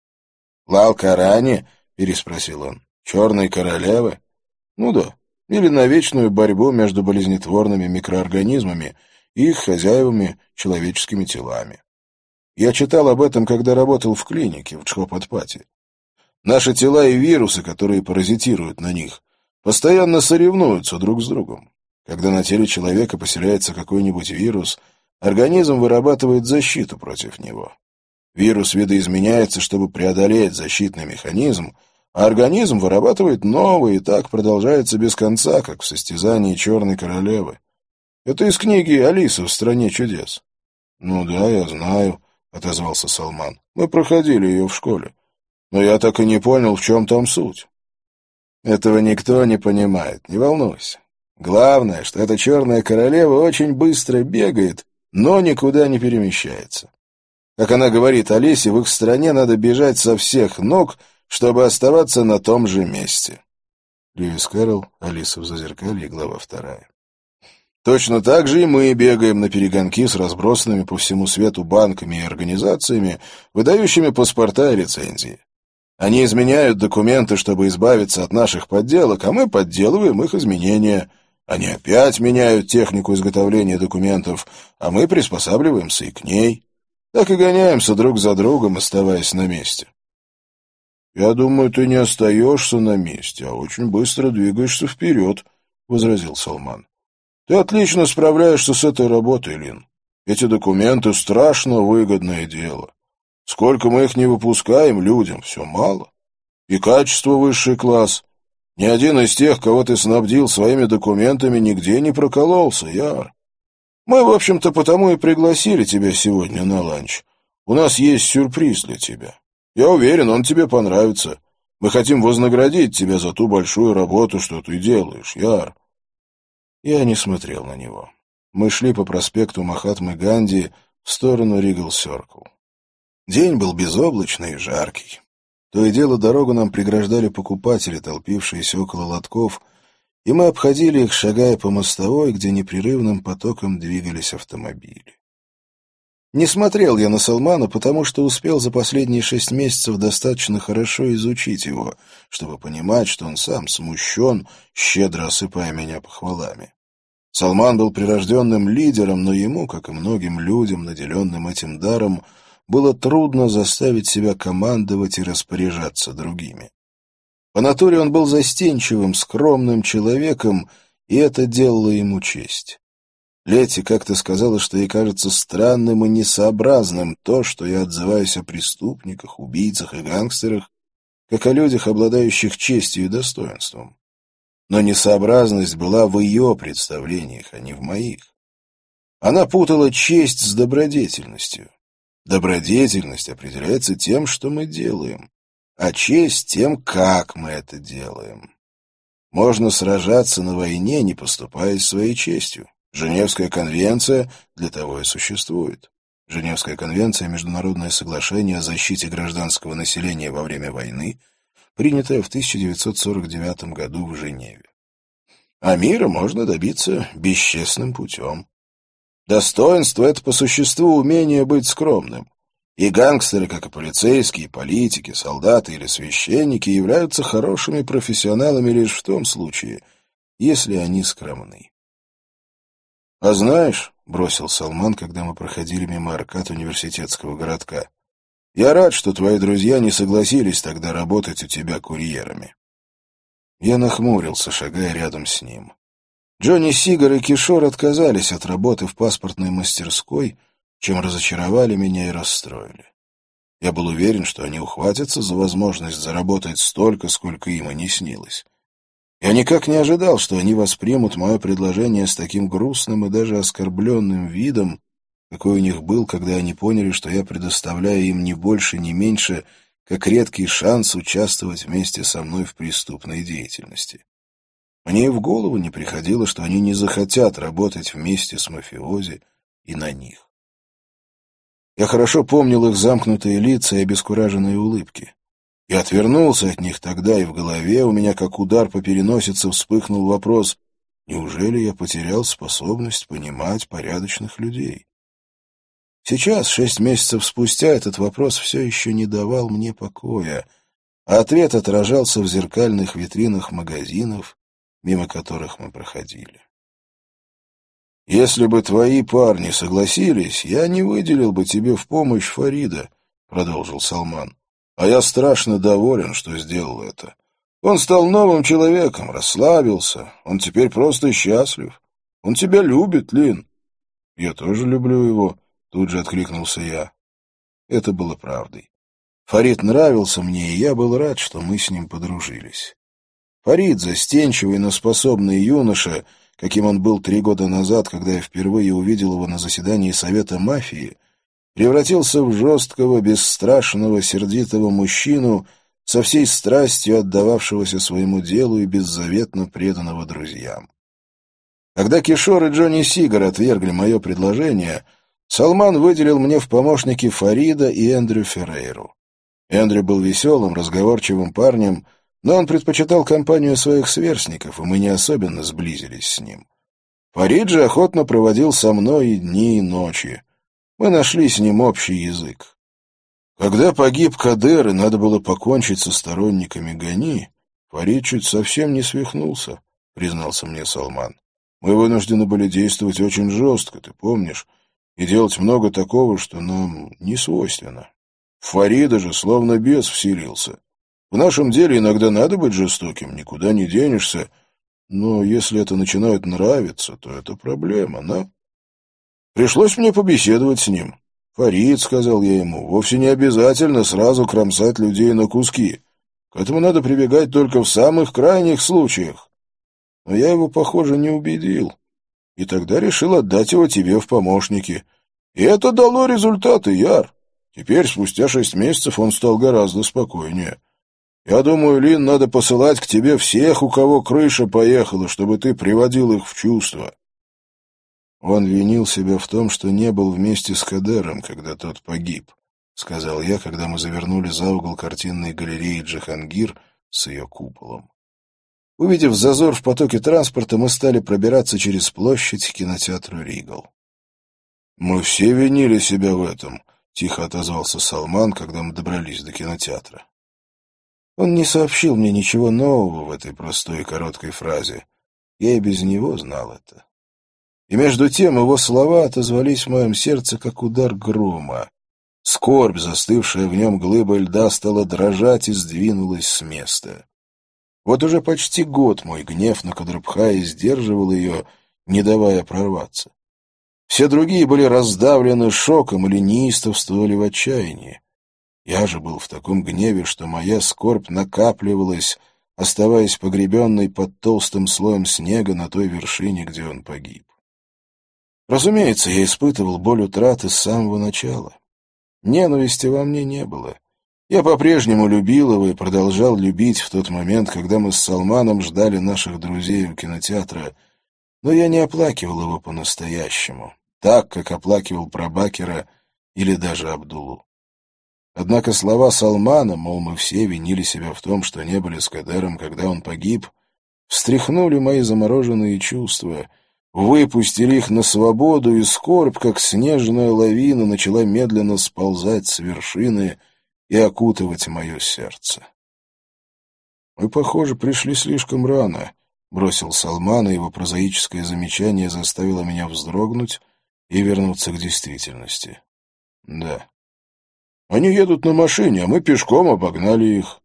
Speaker 1: «Лал Карани?» — переспросил он. «Черной королевы?» «Ну да. Или на вечную борьбу между болезнетворными микроорганизмами и их хозяевами человеческими телами». Я читал об этом, когда работал в клинике в Чхопатпате. Наши тела и вирусы, которые паразитируют на них, постоянно соревнуются друг с другом. Когда на теле человека поселяется какой-нибудь вирус, организм вырабатывает защиту против него. Вирус видоизменяется, чтобы преодолеть защитный механизм, а организм вырабатывает новый, и так продолжается без конца, как в состязании Черной Королевы. Это из книги «Алиса в стране чудес». — Ну да, я знаю, — отозвался Салман. — Мы проходили ее в школе. Но я так и не понял, в чем там суть. Этого никто не понимает, не волнуйся. Главное, что эта черная королева очень быстро бегает, но никуда не перемещается. Как она говорит Алисе, в их стране надо бежать со всех ног — чтобы оставаться на том же месте. Льюис Кэрролл, Алиса в зазеркалье, глава вторая. Точно так же и мы бегаем на перегонки с разбросанными по всему свету банками и организациями, выдающими паспорта и лицензии. Они изменяют документы, чтобы избавиться от наших подделок, а мы подделываем их изменения. Они опять меняют технику изготовления документов, а мы приспосабливаемся и к ней. Так и гоняемся друг за другом, оставаясь на месте. «Я думаю, ты не остаешься на месте, а очень быстро двигаешься вперед», — возразил Салман. «Ты отлично справляешься с этой работой, Лин. Эти документы — страшно выгодное дело. Сколько мы их не выпускаем людям, все мало. И качество высший класс. Ни один из тех, кого ты снабдил своими документами, нигде не прокололся, Яр. Мы, в общем-то, потому и пригласили тебя сегодня на ланч. У нас есть сюрприз для тебя». Я уверен, он тебе понравится. Мы хотим вознаградить тебя за ту большую работу, что ты делаешь, Яр. Я не смотрел на него. Мы шли по проспекту Махатмы Ганди в сторону Ригл Сёркл. День был безоблачный и жаркий. То и дело дорогу нам преграждали покупатели, толпившиеся около лотков, и мы обходили их, шагая по мостовой, где непрерывным потоком двигались автомобили. Не смотрел я на Салмана, потому что успел за последние шесть месяцев достаточно хорошо изучить его, чтобы понимать, что он сам смущен, щедро осыпая меня похвалами. Салман был прирожденным лидером, но ему, как и многим людям, наделенным этим даром, было трудно заставить себя командовать и распоряжаться другими. По натуре он был застенчивым, скромным человеком, и это делало ему честь. Лети как-то сказала, что ей кажется странным и несообразным то, что я отзываюсь о преступниках, убийцах и гангстерах, как о людях, обладающих честью и достоинством. Но несообразность была в ее представлениях, а не в моих. Она путала честь с добродетельностью. Добродетельность определяется тем, что мы делаем, а честь тем, как мы это делаем. Можно сражаться на войне, не поступая своей честью. Женевская конвенция для того и существует. Женевская конвенция — международное соглашение о защите гражданского населения во время войны, принятое в 1949 году в Женеве. А мира можно добиться бесчестным путем. Достоинство — это по существу умение быть скромным. И гангстеры, как и полицейские, политики, солдаты или священники, являются хорошими профессионалами лишь в том случае, если они скромны. — А знаешь, — бросил Салман, когда мы проходили мимо аркад университетского городка, — я рад, что твои друзья не согласились тогда работать у тебя курьерами. Я нахмурился, шагая рядом с ним. Джонни Сигар и Кишор отказались от работы в паспортной мастерской, чем разочаровали меня и расстроили. Я был уверен, что они ухватятся за возможность заработать столько, сколько им и не снилось. Я никак не ожидал, что они воспримут мое предложение с таким грустным и даже оскорбленным видом, какой у них был, когда они поняли, что я предоставляю им не больше, не меньше, как редкий шанс участвовать вместе со мной в преступной деятельности. Мне и в голову не приходило, что они не захотят работать вместе с мафиози и на них. Я хорошо помнил их замкнутые лица и обескураженные улыбки. Я отвернулся от них тогда, и в голове у меня, как удар по переносице, вспыхнул вопрос, неужели я потерял способность понимать порядочных людей? Сейчас, шесть месяцев спустя, этот вопрос все еще не давал мне покоя, а ответ отражался в зеркальных витринах магазинов, мимо которых мы проходили. Если бы твои парни согласились, я не выделил бы тебе в помощь Фарида, — продолжил Салман. А я страшно доволен, что сделал это. Он стал новым человеком, расслабился. Он теперь просто счастлив. Он тебя любит, Лин. Я тоже люблю его, — тут же откликнулся я. Это было правдой. Фарид нравился мне, и я был рад, что мы с ним подружились. Фарид, застенчивый, но способный юноша, каким он был три года назад, когда я впервые увидел его на заседании Совета мафии, превратился в жесткого, бесстрашного, сердитого мужчину со всей страстью отдававшегося своему делу и беззаветно преданного друзьям. Когда Кишор и Джонни Сигар отвергли мое предложение, Салман выделил мне в помощники Фарида и Эндрю Феррейру. Эндрю был веселым, разговорчивым парнем, но он предпочитал компанию своих сверстников, и мы не особенно сблизились с ним. Фарид же охотно проводил со мной и дни, и ночи. Мы нашли с ним общий язык. Когда погиб Кадер, и надо было покончить со сторонниками Гани, Фарид чуть совсем не свихнулся, признался мне Салман. Мы вынуждены были действовать очень жестко, ты помнишь, и делать много такого, что нам не свойственно. Фарида же словно бес вселился. В нашем деле иногда надо быть жестоким, никуда не денешься, но если это начинает нравиться, то это проблема, да? Пришлось мне побеседовать с ним. Фарид, сказал я ему, вовсе не обязательно сразу кромсать людей на куски. К этому надо прибегать только в самых крайних случаях. Но я его, похоже, не убедил. И тогда решил отдать его тебе в помощники. И это дало результаты, Яр. Теперь, спустя шесть месяцев, он стал гораздо спокойнее. Я думаю, Лин, надо посылать к тебе всех, у кого крыша поехала, чтобы ты приводил их в чувство. Он винил себя в том, что не был вместе с Кадером, когда тот погиб, — сказал я, когда мы завернули за угол картинной галереи Джахангир с ее куполом. Увидев зазор в потоке транспорта, мы стали пробираться через площадь к кинотеатру «Ригал». «Мы все винили себя в этом», Тихо отозвался Салман, когда мы добрались до кинотеатра. Он не сообщил мне ничего нового в этой простой и короткой фразе. Я и без него знал это. И между тем его слова отозвались в моем сердце, как удар грома. Скорбь, застывшая в нем глыба льда, стала дрожать и сдвинулась с места. Вот уже почти год мой гнев на Кадрабхае сдерживал ее, не давая прорваться. Все другие были раздавлены шоком или неистовствовали в отчаянии. Я же был в таком гневе, что моя скорбь накапливалась, оставаясь погребенной под толстым слоем снега на той вершине, где он погиб. Разумеется, я испытывал боль утраты с самого начала. Ненависти во мне не было. Я по-прежнему любил его и продолжал любить в тот момент, когда мы с Салманом ждали наших друзей у кинотеатра — но я не оплакивал его по-настоящему, так, как оплакивал Прабакера или даже Абдулу. Однако слова Салмана, мол, мы все винили себя в том, что не были с Кадером, когда он погиб, встряхнули мои замороженные чувства, выпустили их на свободу, и скорбь, как снежная лавина, начала медленно сползать с вершины и окутывать мое сердце. Мы, похоже, пришли слишком рано, Бросил Салман, и его прозаическое замечание заставило меня вздрогнуть и вернуться к действительности. Да. Они едут на машине, а мы пешком обогнали их.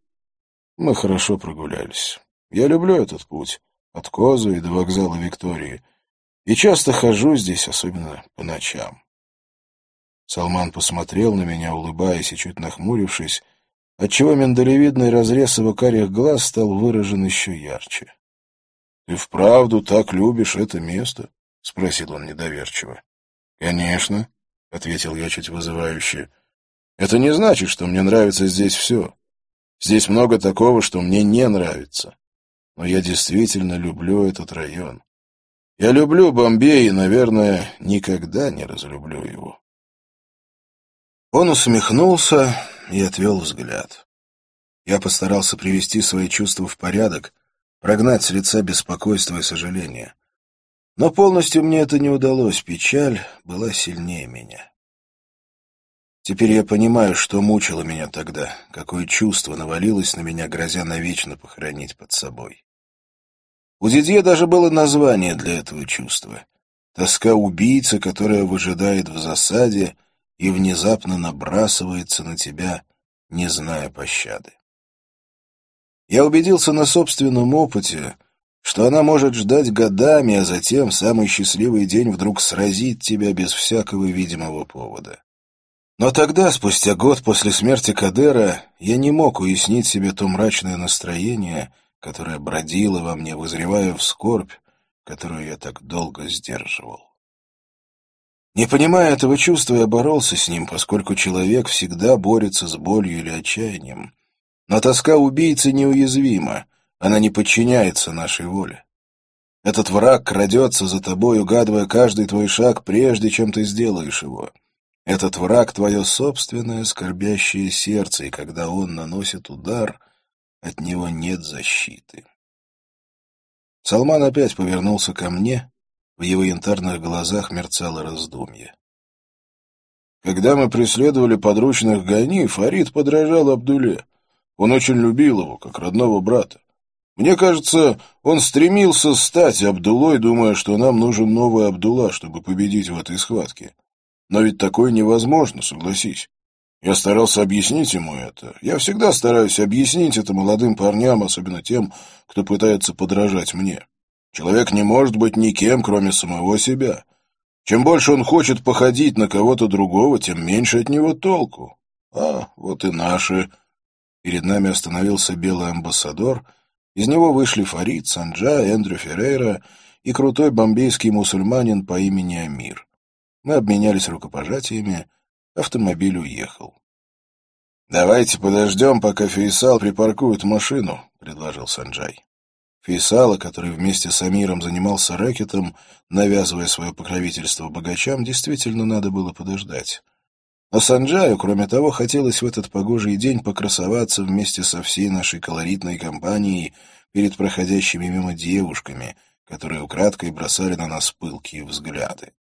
Speaker 1: Мы хорошо прогулялись. Я люблю этот путь, от Козы до вокзала Виктории, и часто хожу здесь, особенно по ночам. Салман посмотрел на меня, улыбаясь и чуть нахмурившись, отчего миндалевидный разрез его карих глаз стал выражен еще ярче. — Ты вправду так любишь это место? — спросил он недоверчиво. — Конечно, — ответил я чуть вызывающе. — Это не значит, что мне нравится здесь все. Здесь много такого, что мне не нравится. Но я действительно люблю этот район. Я люблю Бомбей и, наверное, никогда не разлюблю его. Он усмехнулся и отвел взгляд. Я постарался привести свои чувства в порядок, прогнать с лица беспокойство и сожаление. Но полностью мне это не удалось, печаль была сильнее меня. Теперь я понимаю, что мучило меня тогда, какое чувство навалилось на меня, грозя навечно похоронить под собой. У Дидье даже было название для этого чувства. тоска убийцы, которая выжидает в засаде и внезапно набрасывается на тебя, не зная пощады. Я убедился на собственном опыте, что она может ждать годами, а затем самый счастливый день вдруг сразит тебя без всякого видимого повода. Но тогда, спустя год после смерти Кадера, я не мог уяснить себе то мрачное настроение, которое бродило во мне, вызревая в скорбь, которую я так долго сдерживал. Не понимая этого чувства, я боролся с ним, поскольку человек всегда борется с болью или отчаянием. Но тоска убийцы неуязвима, она не подчиняется нашей воле. Этот враг крадется за тобой, угадывая каждый твой шаг, прежде чем ты сделаешь его. Этот враг — твое собственное скорбящее сердце, и когда он наносит удар, от него нет защиты. Салман опять повернулся ко мне, в его янтарных глазах мерцало раздумье. Когда мы преследовали подручных Гани, Фарид подражал Абдуле. Он очень любил его, как родного брата. Мне кажется, он стремился стать Абдулой, думая, что нам нужен новый Абдулла, чтобы победить в этой схватке. Но ведь такое невозможно, согласись. Я старался объяснить ему это. Я всегда стараюсь объяснить это молодым парням, особенно тем, кто пытается подражать мне. Человек не может быть никем, кроме самого себя. Чем больше он хочет походить на кого-то другого, тем меньше от него толку. А, вот и наши. Перед нами остановился белый амбассадор. Из него вышли Фарид, Санджа, Эндрю Феррейра и крутой бомбейский мусульманин по имени Амир. Мы обменялись рукопожатиями, автомобиль уехал. «Давайте подождем, пока Фейсал припаркует машину», — предложил Санджай. Фейсала, который вместе с Амиром занимался рэкетом, навязывая свое покровительство богачам, действительно надо было подождать. Но Санджаю, кроме того, хотелось в этот погожий день покрасоваться вместе со всей нашей колоритной компанией перед проходящими мимо девушками, которые украдкой бросали на нас пылкие взгляды.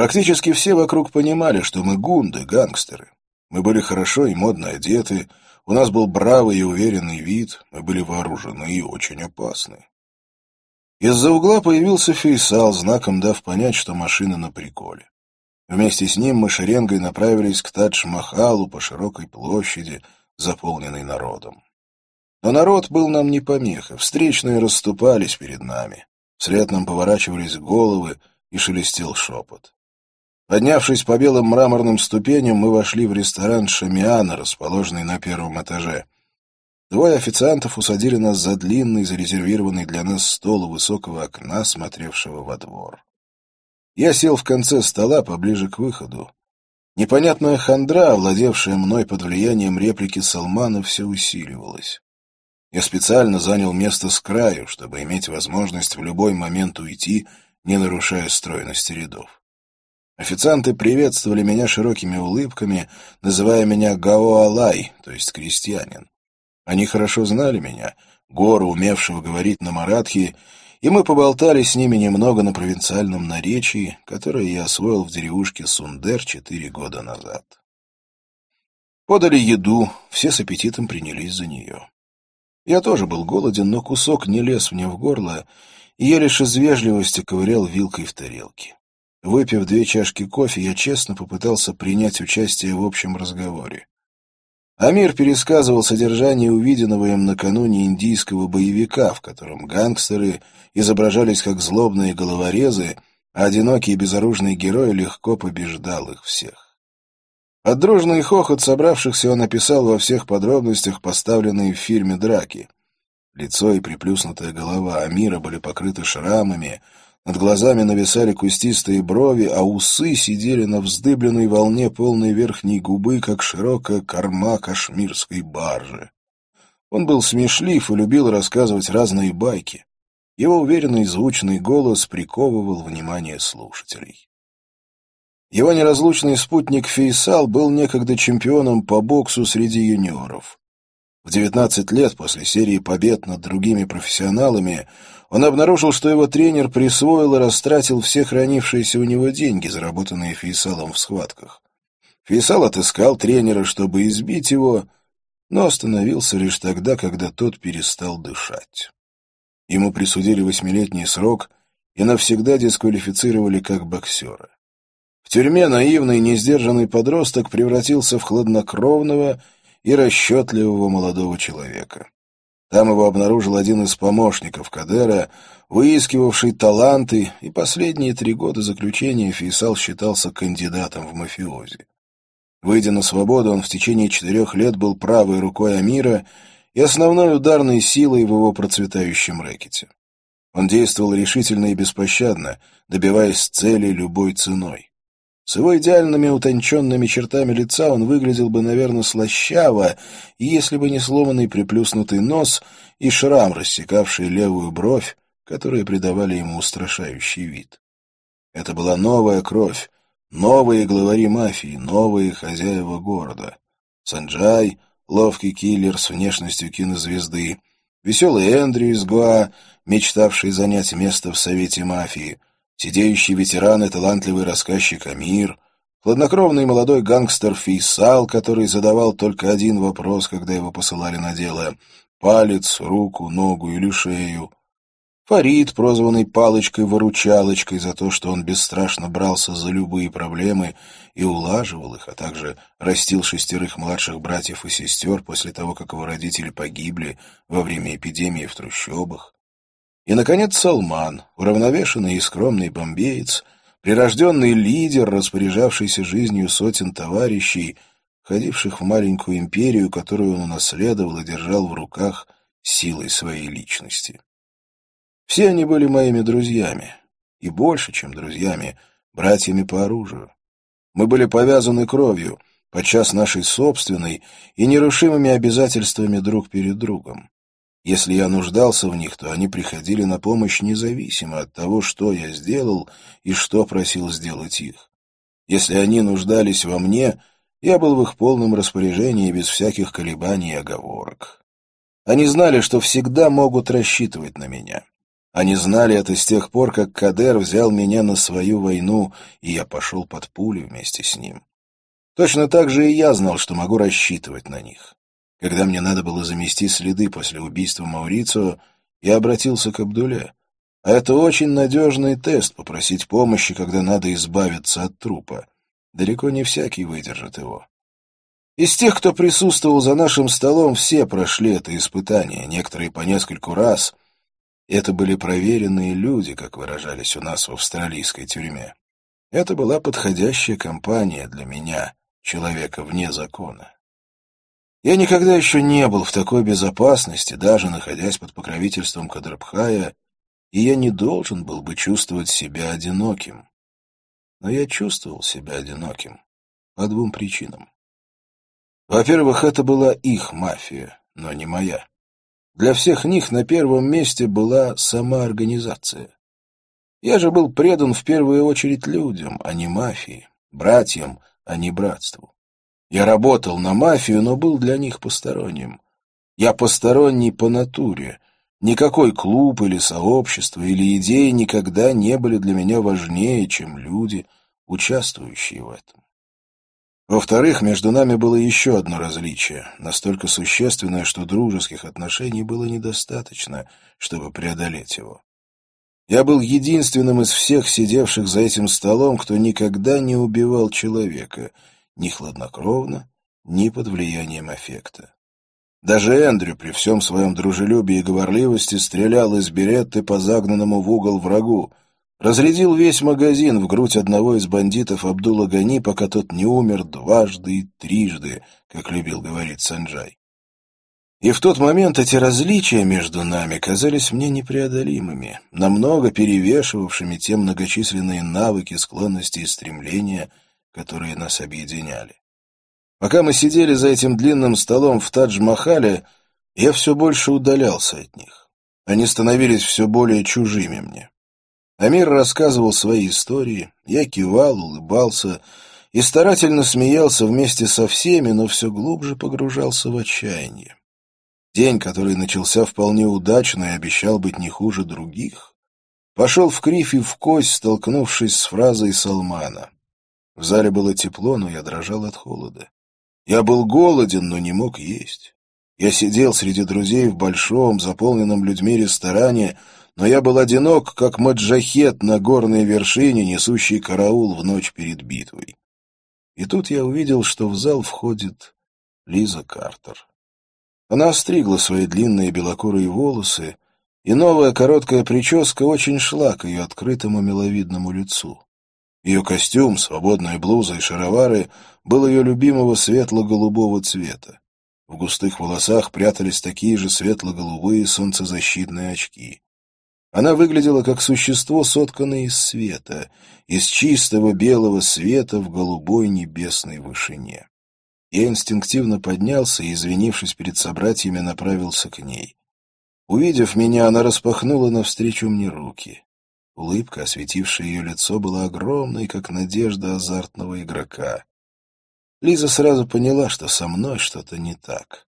Speaker 1: Практически все вокруг понимали, что мы гунды, гангстеры. Мы были хорошо и модно одеты, у нас был бравый и уверенный вид, мы были вооружены и очень опасны. Из-за угла появился Фейсал, знаком дав понять, что машина на приколе. Вместе с ним мы шеренгой направились к Тадж-Махалу по широкой площади, заполненной народом. Но народ был нам не помеха, встречные расступались перед нами. Вслед нам поворачивались головы и шелестел шепот. Поднявшись по белым мраморным ступеням, мы вошли в ресторан «Шамиана», расположенный на первом этаже. Двое официантов усадили нас за длинный, зарезервированный для нас стол у высокого окна, смотревшего во двор. Я сел в конце стола, поближе к выходу. Непонятная хандра, овладевшая мной под влиянием реплики Салмана, все усиливалась. Я специально занял место с краю, чтобы иметь возможность в любой момент уйти, не нарушая стройности рядов. Официанты приветствовали меня широкими улыбками, называя меня Гао-Алай, то есть крестьянин. Они хорошо знали меня, гору, умевшего говорить на маратхи, и мы поболтали с ними немного на провинциальном наречии, которое я освоил в деревушке Сундер четыре года назад. Подали еду, все с аппетитом принялись за нее. Я тоже был голоден, но кусок не лез мне в горло, и я лишь из вежливости ковырял вилкой в тарелке. Выпив две чашки кофе, я честно попытался принять участие в общем разговоре. Амир пересказывал содержание увиденного им накануне индийского боевика, в котором гангстеры изображались как злобные головорезы, а одинокий и безоружный герой легко побеждал их всех. От дружный хохот собравшихся он описал во всех подробностях поставленные в фильме драки. Лицо и приплюснутая голова Амира были покрыты шрамами, над глазами нависали кустистые брови, а усы сидели на вздыбленной волне полной верхней губы, как широкая корма кашмирской баржи. Он был смешлив и любил рассказывать разные байки. Его уверенный звучный голос приковывал внимание слушателей. Его неразлучный спутник Фейсал был некогда чемпионом по боксу среди юниоров. В 19 лет после серии побед над другими профессионалами он обнаружил, что его тренер присвоил и растратил все хранившиеся у него деньги, заработанные Фейсалом в схватках. Фейсал отыскал тренера, чтобы избить его, но остановился лишь тогда, когда тот перестал дышать. Ему присудили восьмилетний срок и навсегда дисквалифицировали как боксера. В тюрьме наивный, несдержанный подросток превратился в хладнокровного и расчетливого молодого человека. Там его обнаружил один из помощников Кадера, выискивавший таланты, и последние три года заключения Фейсал считался кандидатом в мафиози. Выйдя на свободу, он в течение четырех лет был правой рукой Амира и основной ударной силой в его процветающем рэкете. Он действовал решительно и беспощадно, добиваясь цели любой ценой. С его идеальными утонченными чертами лица он выглядел бы, наверное, слащаво, если бы не сломанный приплюснутый нос и шрам, рассекавший левую бровь, которые придавали ему устрашающий вид. Это была новая кровь, новые главари мафии, новые хозяева города. Санджай, ловкий киллер с внешностью кинозвезды, веселый Эндрю из Гуа, мечтавший занять место в Совете мафии, сидеющий ветеран и талантливый рассказчик Амир, хладнокровный молодой гангстер Фейсал, который задавал только один вопрос, когда его посылали на дело — палец, руку, ногу или шею, Фарид, прозванный палочкой-выручалочкой за то, что он бесстрашно брался за любые проблемы и улаживал их, а также растил шестерых младших братьев и сестер после того, как его родители погибли во время эпидемии в трущобах. И, наконец, Салман, уравновешенный и скромный бомбеец, прирожденный лидер, распоряжавшийся жизнью сотен товарищей, ходивших в маленькую империю, которую он унаследовал и держал в руках силой своей личности. Все они были моими друзьями, и больше, чем друзьями, братьями по оружию. Мы были повязаны кровью, подчас нашей собственной и нерушимыми обязательствами друг перед другом. Если я нуждался в них, то они приходили на помощь независимо от того, что я сделал и что просил сделать их. Если они нуждались во мне, я был в их полном распоряжении без всяких колебаний и оговорок. Они знали, что всегда могут рассчитывать на меня. Они знали это с тех пор, как Кадер взял меня на свою войну, и я пошел под пули вместе с ним. Точно так же и я знал, что могу рассчитывать на них. Когда мне надо было замести следы после убийства Маурицио, я обратился к Абдуле. А это очень надежный тест — попросить помощи, когда надо избавиться от трупа. Далеко не всякий выдержит его. Из тех, кто присутствовал за нашим столом, все прошли это испытание, некоторые по нескольку раз, это были проверенные люди, как выражались у нас в австралийской тюрьме. Это была подходящая компания для меня, человека вне закона. Я никогда еще не был в такой безопасности, даже находясь под покровительством Кадрабхая, и я не должен был бы чувствовать себя одиноким. Но я чувствовал себя одиноким по двум причинам. Во-первых, это была их мафия, но не моя. Для всех них на первом месте была сама организация. Я же был предан в первую очередь людям, а не мафии, братьям, а не братству. Я работал на мафию, но был для них посторонним. Я посторонний по натуре. Никакой клуб или сообщество или идеи никогда не были для меня важнее, чем люди, участвующие в этом. Во-вторых, между нами было еще одно различие, настолько существенное, что дружеских отношений было недостаточно, чтобы преодолеть его. Я был единственным из всех сидевших за этим столом, кто никогда не убивал человека, ни хладнокровно, ни под влиянием аффекта. Даже Эндрю при всем своем дружелюбии и говорливости стрелял из беретты по загнанному в угол врагу, Разрядил весь магазин в грудь одного из бандитов Абдула Гани, пока тот не умер дважды и трижды, как любил говорить Санджай. И в тот момент эти различия между нами казались мне непреодолимыми, намного перевешивавшими те многочисленные навыки, склонности и стремления, которые нас объединяли. Пока мы сидели за этим длинным столом в Тадж-Махале, я все больше удалялся от них. Они становились все более чужими мне. Амир рассказывал свои истории, я кивал, улыбался и старательно смеялся вместе со всеми, но все глубже погружался в отчаяние. День, который начался вполне удачно и обещал быть не хуже других, пошел в кривь и в кость, столкнувшись с фразой Салмана. В зале было тепло, но я дрожал от холода. Я был голоден, но не мог есть. Я сидел среди друзей в большом, заполненном людьми ресторане, но я был одинок, как маджахет на горной вершине, несущий караул в ночь перед битвой. И тут я увидел, что в зал входит Лиза Картер. Она остригла свои длинные белокурые волосы, и новая короткая прическа очень шла к ее открытому миловидному лицу. Ее костюм, свободная блуза и шаровары был ее любимого светло-голубого цвета. В густых волосах прятались такие же светло-голубые солнцезащитные очки. Она выглядела как существо, сотканное из света, из чистого белого света в голубой небесной вышине. Я инстинктивно поднялся и, извинившись перед собратьями, направился к ней. Увидев меня, она распахнула навстречу мне руки. Улыбка, осветившая ее лицо, была огромной, как надежда азартного игрока. Лиза сразу поняла, что со мной что-то не так.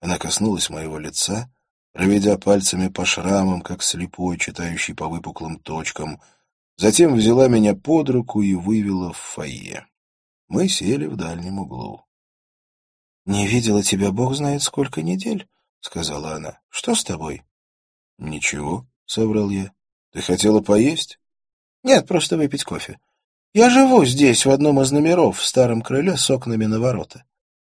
Speaker 1: Она коснулась моего лица проведя пальцами по шрамам, как слепой, читающий по выпуклым точкам. Затем взяла меня под руку и вывела в фойе. Мы сели в дальнем углу. — Не видела тебя бог знает сколько недель, — сказала она. — Что с тобой? — Ничего, — соврал я. — Ты хотела поесть? — Нет, просто выпить кофе. Я живу здесь, в одном из номеров, в старом крыле с окнами на ворота.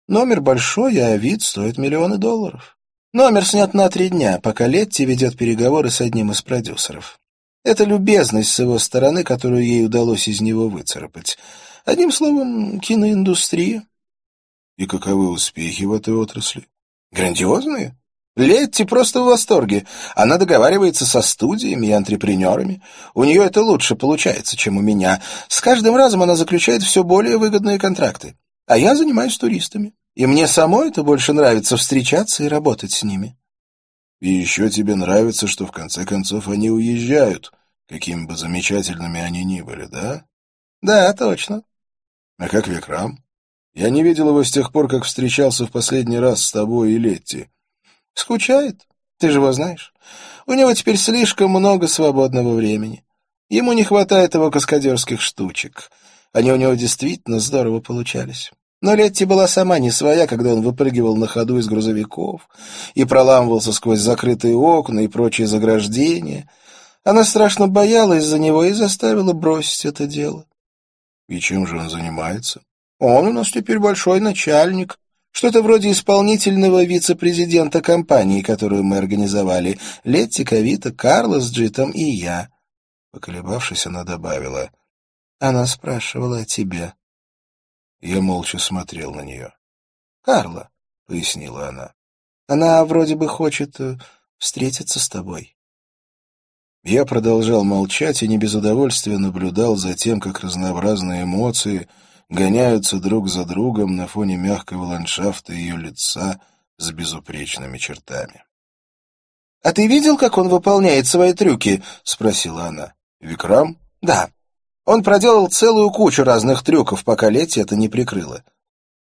Speaker 1: Номер большой, а вид стоит миллионы долларов. Номер снят на три дня, пока Летти ведет переговоры с одним из продюсеров. Это любезность с его стороны, которую ей удалось из него выцарапать. Одним словом, киноиндустрия. И каковы успехи в этой отрасли? Грандиозные. Летти просто в восторге. Она договаривается со студиями и антрепренерами. У нее это лучше получается, чем у меня. С каждым разом она заключает все более выгодные контракты. А я занимаюсь туристами. И мне самой это больше нравится встречаться и работать с ними. И еще тебе нравится, что в конце концов они уезжают, какими бы замечательными они ни были, да? Да, точно. А как Викрам? Я не видел его с тех пор, как встречался в последний раз с тобой и Летти. Скучает, ты же его знаешь. У него теперь слишком много свободного времени. Ему не хватает его каскадерских штучек. Они у него действительно здорово получались. Но Летти была сама не своя, когда он выпрыгивал на ходу из грузовиков и проламывался сквозь закрытые окна и прочие заграждения. Она страшно боялась за него и заставила бросить это дело. И чем же он занимается? Он у нас теперь большой начальник. Что-то вроде исполнительного вице-президента компании, которую мы организовали. Летти, Кавита, Карлос, Джитом и я. Поколебавшись, она добавила. Она спрашивала о тебе. Я молча смотрел на нее. «Карла», — пояснила она, — «она вроде бы хочет э, встретиться с тобой». Я продолжал молчать и не без удовольствия наблюдал за тем, как разнообразные эмоции гоняются друг за другом на фоне мягкого ландшафта ее лица с безупречными чертами. «А ты видел, как он выполняет свои трюки?» — спросила она. «Викрам?» «Да. Он проделал целую кучу разных трюков, пока Летти это не прикрыла.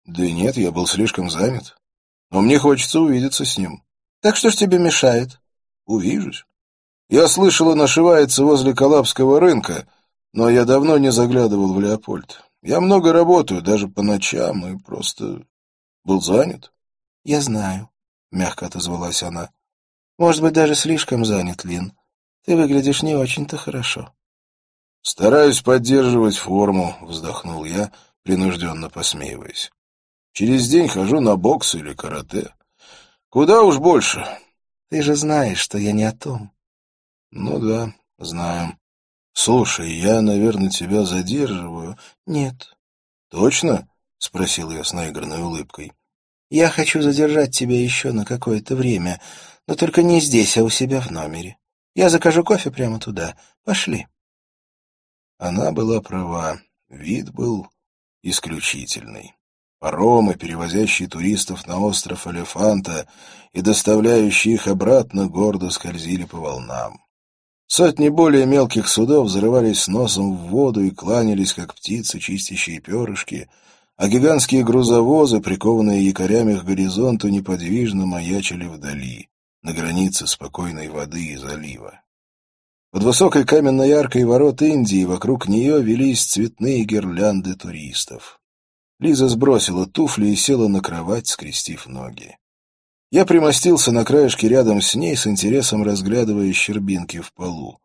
Speaker 1: Да нет, я был слишком занят. Но мне хочется увидеться с ним. Так что ж тебе мешает? Увижусь. Я слышал, он ошивается возле Калабского рынка, но я давно не заглядывал в Леопольд. Я много работаю, даже по ночам, и просто был занят. — Я знаю, — мягко отозвалась она. — Может быть, даже слишком занят, Лин. Ты выглядишь не очень-то хорошо. «Стараюсь поддерживать форму», — вздохнул я, принужденно посмеиваясь. «Через день хожу на бокс или карате. Куда уж больше». «Ты же знаешь, что я не о том». «Ну да, знаю. Слушай, я, наверное, тебя задерживаю». «Нет». «Точно?» — спросил я с наигранной улыбкой. «Я хочу задержать тебя еще на какое-то время, но только не здесь, а у себя в номере. Я закажу кофе прямо туда. Пошли». Она была права, вид был исключительный. Паромы, перевозящие туристов на остров Элефанта и доставляющие их обратно, гордо скользили по волнам. Сотни более мелких судов взрывались носом в воду и кланялись, как птицы, чистящие перышки, а гигантские грузовозы, прикованные якорями к горизонту, неподвижно маячили вдали, на границе спокойной воды и залива. Под высокой каменной аркой ворот Индии вокруг нее велись цветные гирлянды туристов. Лиза сбросила туфли и села на кровать, скрестив ноги. Я примостился на краешке рядом с ней, с интересом разглядывая щербинки в полу.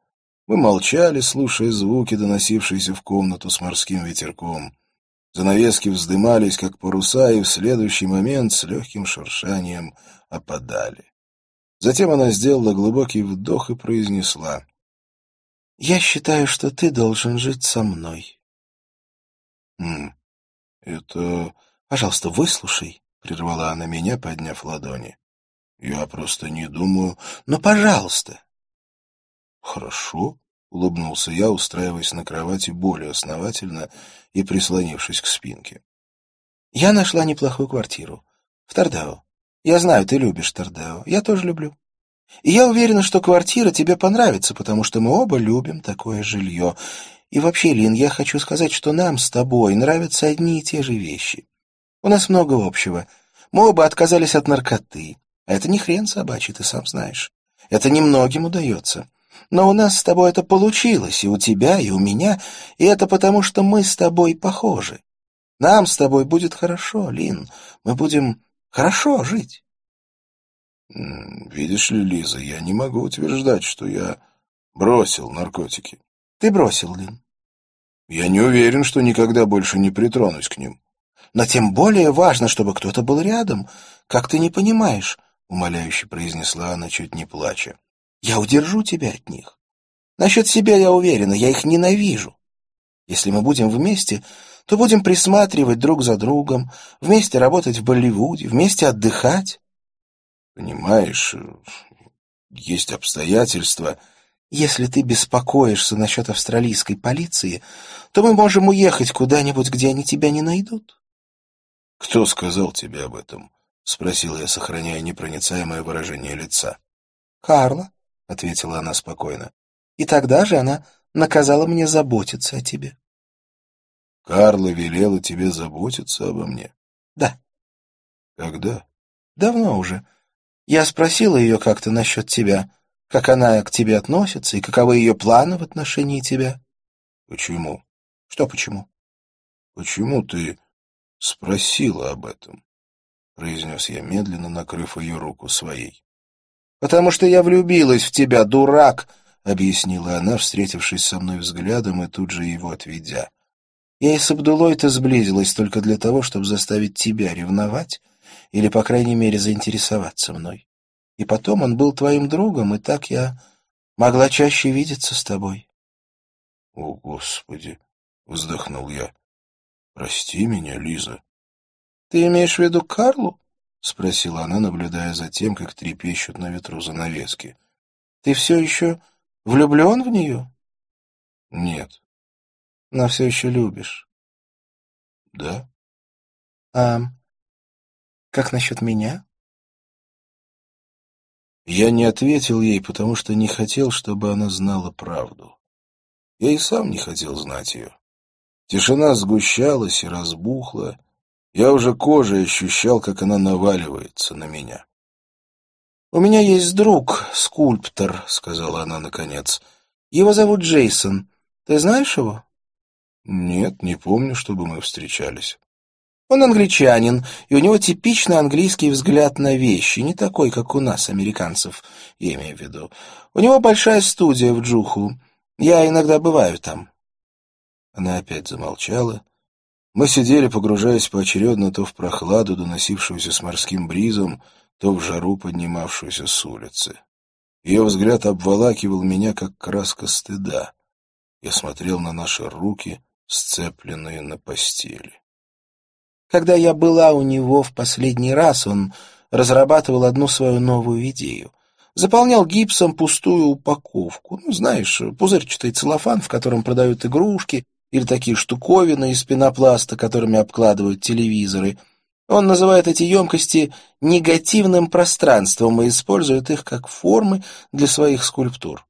Speaker 1: Мы молчали, слушая звуки, доносившиеся в комнату с морским ветерком. Занавески вздымались, как паруса, и в следующий момент с легким шуршанием опадали. Затем она сделала глубокий вдох и произнесла. — Я считаю, что ты должен жить со мной. — Хм, это... — Пожалуйста, выслушай, — прервала она меня, подняв ладони. — Я просто не думаю... — Ну, пожалуйста. — Хорошо, — улыбнулся я, устраиваясь на кровати более основательно и прислонившись к спинке. «Я нашла неплохую квартиру. В Тардео. Я знаю, ты любишь Тардео. Я тоже люблю. И я уверена, что квартира тебе понравится, потому что мы оба любим такое жилье. И вообще, Лин, я хочу сказать, что нам с тобой нравятся одни и те же вещи. У нас много общего. Мы оба отказались от наркоты. Это не хрен собачий, ты сам знаешь. Это немногим удается. Но у нас с тобой это получилось, и у тебя, и у меня, и это потому, что мы с тобой похожи. Нам с тобой будет хорошо, Лин, мы будем хорошо жить. Видишь ли, Лиза, я не могу утверждать, что я бросил наркотики. Ты бросил, Лин. Я не уверен, что никогда больше не притронусь к ним. Но тем более важно, чтобы кто-то был рядом. Как ты не понимаешь, — умоляюще произнесла она, чуть не плача. Я удержу тебя от них. Насчет себя я уверена, я их ненавижу. Если мы будем вместе, то будем присматривать друг за другом, вместе работать в Болливуде, вместе отдыхать. Понимаешь, есть обстоятельства. Если ты беспокоишься насчет австралийской полиции, то мы можем уехать куда-нибудь, где они тебя не найдут. Кто сказал тебе об этом? — спросил я, сохраняя непроницаемое выражение лица. — Карла ответила она спокойно. И тогда же она наказала мне заботиться о тебе. Карла велела тебе заботиться обо мне? Да. Когда? Давно уже. Я спросила ее как-то насчет тебя, как она к тебе относится и каковы ее планы в отношении тебя. Почему? Что почему? Почему ты спросила об этом? Произнес я медленно, накрыв ее руку своей. «Потому что я влюбилась в тебя, дурак!» — объяснила она, встретившись со мной взглядом и тут же его отведя. «Я и с Абдулой-то сблизилась только для того, чтобы заставить тебя ревновать или, по крайней мере, заинтересоваться мной. И потом он был твоим другом, и так я могла чаще видеться с тобой». «О, Господи!» — вздохнул я. «Прости меня, Лиза». «Ты имеешь в виду Карлу?» — спросила она, наблюдая за тем, как трепещут на ветру занавески. — Ты все еще влюблен в нее? — Нет. — Но все еще любишь? — Да. — А как насчет меня? Я не ответил ей, потому что не хотел, чтобы она знала правду. Я и сам не хотел знать ее. Тишина сгущалась и разбухла, я уже кожей ощущал, как она наваливается на меня. «У меня есть друг, скульптор», — сказала она наконец. «Его зовут Джейсон. Ты знаешь его?» «Нет, не помню, чтобы мы встречались». Он англичанин, и у него типичный английский взгляд на вещи, не такой, как у нас, американцев, я имею в виду. У него большая студия в Джуху. Я иногда бываю там. Она опять замолчала, мы сидели, погружаясь поочередно то в прохладу, доносившуюся с морским бризом, то в жару, поднимавшуюся с улицы. Ее взгляд обволакивал меня, как краска стыда. Я смотрел на наши руки, сцепленные на постели. Когда я была у него в последний раз, он разрабатывал одну свою новую идею. Заполнял гипсом пустую упаковку. Ну, знаешь, пузырчатый целлофан, в котором продают игрушки, или такие штуковины из пенопласта, которыми обкладывают телевизоры. Он называет эти емкости негативным пространством и использует их как формы для своих скульптур.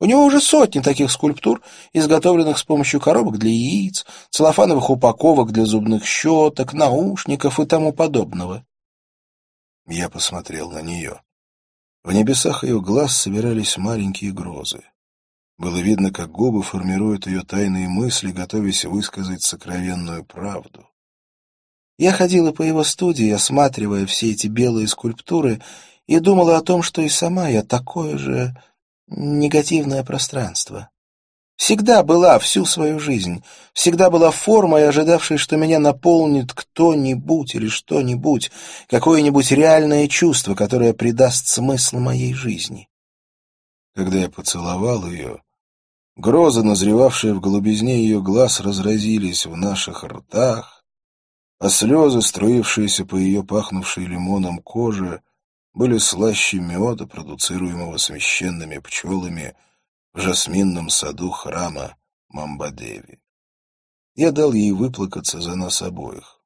Speaker 1: У него уже сотни таких скульптур, изготовленных с помощью коробок для яиц, целлофановых упаковок для зубных щеток, наушников и тому подобного. Я посмотрел на нее. В небесах ее глаз собирались маленькие грозы. Было видно, как губы формируют ее тайные мысли, готовясь высказать сокровенную правду. Я ходила по его студии, осматривая все эти белые скульптуры, и думала о том, что и сама я такое же негативное пространство. Всегда была всю свою жизнь, всегда была формой, ожидавшей, что меня наполнит кто-нибудь или что-нибудь, какое-нибудь реальное чувство, которое придаст смысл моей жизни. Когда я поцеловал ее, грозы, назревавшие в голубизне ее глаз, разразились в наших ртах, а слезы, струившиеся по ее пахнувшей лимоном коже, были слаще меда, продуцируемого священными пчелами, в жасминном саду храма Мамбадеви. Я дал ей выплакаться за нас обоих.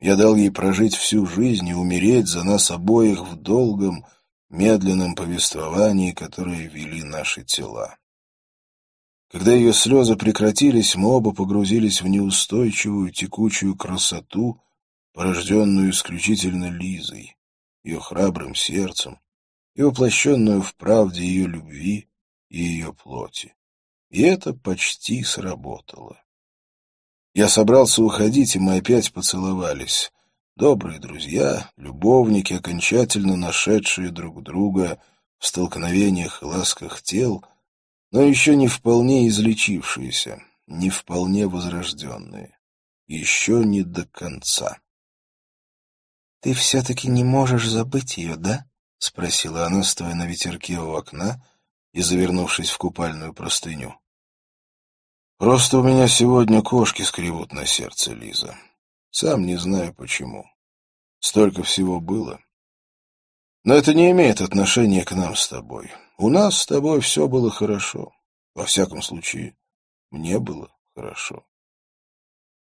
Speaker 1: Я дал ей прожить всю жизнь и умереть за нас обоих в долгом, медленном повествовании, которое вели наши тела. Когда ее слезы прекратились, мы оба погрузились в неустойчивую текучую красоту, порожденную исключительно Лизой, ее храбрым сердцем и воплощенную в правде ее любви и ее плоти. И это почти сработало. Я собрался уходить, и мы опять поцеловались. Добрые друзья, любовники, окончательно нашедшие друг друга в столкновениях и ласках тел, но еще не вполне излечившиеся, не вполне возрожденные. Еще не до конца. — Ты все-таки не можешь забыть ее, да? — спросила она, стоя на ветерке у окна, и завернувшись в купальную простыню. «Просто у меня сегодня кошки скребут на сердце, Лиза. Сам не знаю почему. Столько всего было. Но это не имеет отношения к нам с тобой. У нас с тобой все было хорошо. Во всяком случае, мне было хорошо».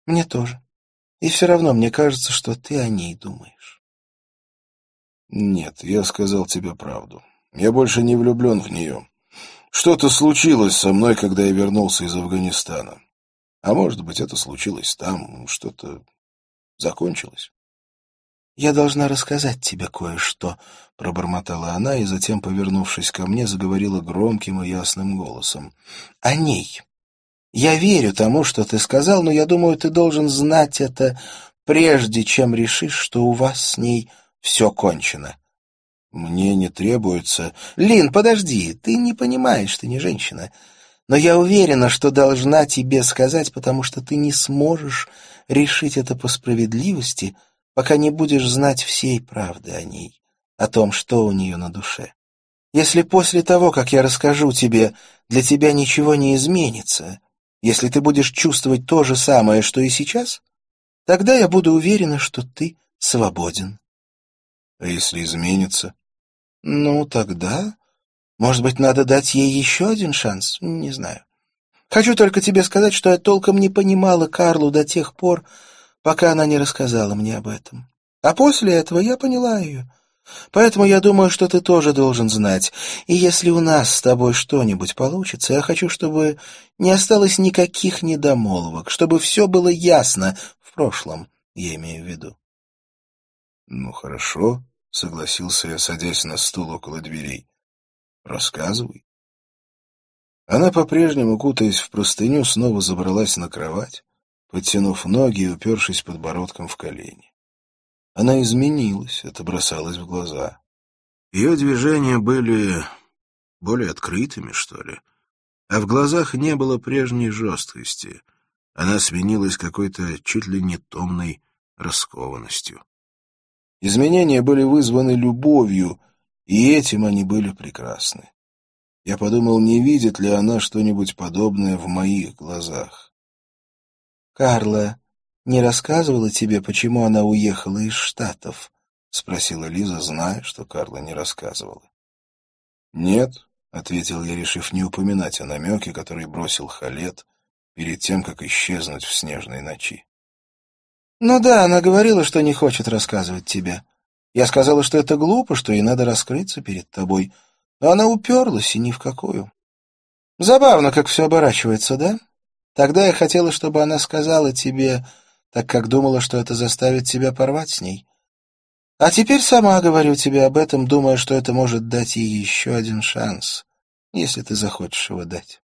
Speaker 1: «Мне тоже. И все равно мне кажется, что ты о ней думаешь». «Нет, я сказал тебе правду. Я больше не влюблен в нее. Что-то случилось со мной, когда я вернулся из Афганистана. А может быть, это случилось там, что-то закончилось. «Я должна рассказать тебе кое-что», — пробормотала она и затем, повернувшись ко мне, заговорила громким и ясным голосом. «О ней. Я верю тому, что ты сказал, но я думаю, ты должен знать это, прежде чем решишь, что у вас с ней все кончено. Мне не требуется... Лин, подожди, ты не понимаешь, ты не женщина. Но я уверена, что должна тебе сказать, потому что ты не сможешь решить это по справедливости, пока не будешь знать всей правды о ней, о том, что у нее на душе. Если после того, как я расскажу тебе, для тебя ничего не изменится, если ты будешь чувствовать то же самое, что и сейчас, тогда я буду уверена, что ты свободен. А если изменится? Ну, тогда... Может быть, надо дать ей еще один шанс? Не знаю. Хочу только тебе сказать, что я толком не понимала Карлу до тех пор, пока она не рассказала мне об этом. А после этого я поняла ее. Поэтому я думаю, что ты тоже должен знать. И если у нас с тобой что-нибудь получится, я хочу, чтобы не осталось никаких недомолвок, чтобы все было ясно в прошлом, я имею в виду. — Ну, хорошо, — согласился я, садясь на стул около дверей. «Рассказывай». Она, по-прежнему, кутаясь в простыню, снова забралась на кровать, подтянув ноги и упершись подбородком в колени. Она изменилась, это бросалось в глаза. Ее движения были более открытыми, что ли, а в глазах не было прежней жесткости. Она сменилась какой-то чуть ли не томной раскованностью. Изменения были вызваны любовью, и этим они были прекрасны. Я подумал, не видит ли она что-нибудь подобное в моих глазах. «Карла не рассказывала тебе, почему она уехала из Штатов?» — спросила Лиза, зная, что Карла не рассказывала. «Нет», — ответил я, решив не упоминать о намеке, который бросил Халет перед тем, как исчезнуть в снежной ночи. «Ну да, она говорила, что не хочет рассказывать тебе. Я сказала, что это глупо, что ей надо раскрыться перед тобой. Но она уперлась, и ни в какую. Забавно, как все оборачивается, да? Тогда я хотела, чтобы она сказала тебе, так как думала, что это заставит тебя порвать с ней. А теперь сама говорю тебе об этом, думая, что это может дать ей еще один шанс, если ты захочешь его дать.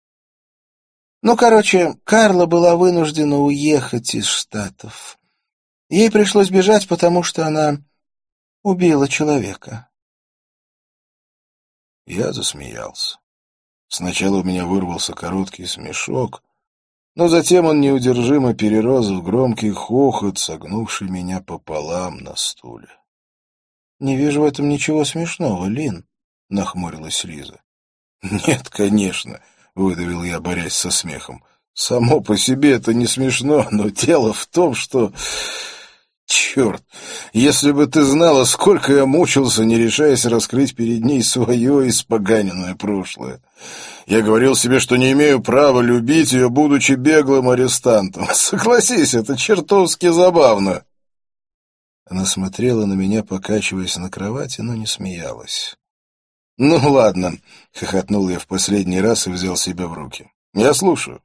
Speaker 1: Ну, короче, Карла была вынуждена уехать из Штатов.
Speaker 2: Ей пришлось бежать, потому что она убила человека.
Speaker 1: Я засмеялся. Сначала у меня вырвался короткий смешок, но затем он неудержимо перерос в громкий хохот, согнувший меня пополам на стуле.
Speaker 2: — Не вижу в этом ничего смешного, Лин, — нахмурилась Лиза.
Speaker 1: — Нет, конечно, — выдавил я, борясь со смехом. — Само по себе это не смешно, но дело в том, что... Черт, если бы ты знала, сколько я мучился, не решаясь раскрыть перед ней свое испоганенное прошлое. Я говорил себе, что не имею права любить ее, будучи беглым арестантом. [LAUGHS] Согласись, это чертовски забавно. Она смотрела на меня, покачиваясь на кровати, но не смеялась. «Ну ладно», — хохотнул я в последний раз и взял себя в руки. «Я слушаю».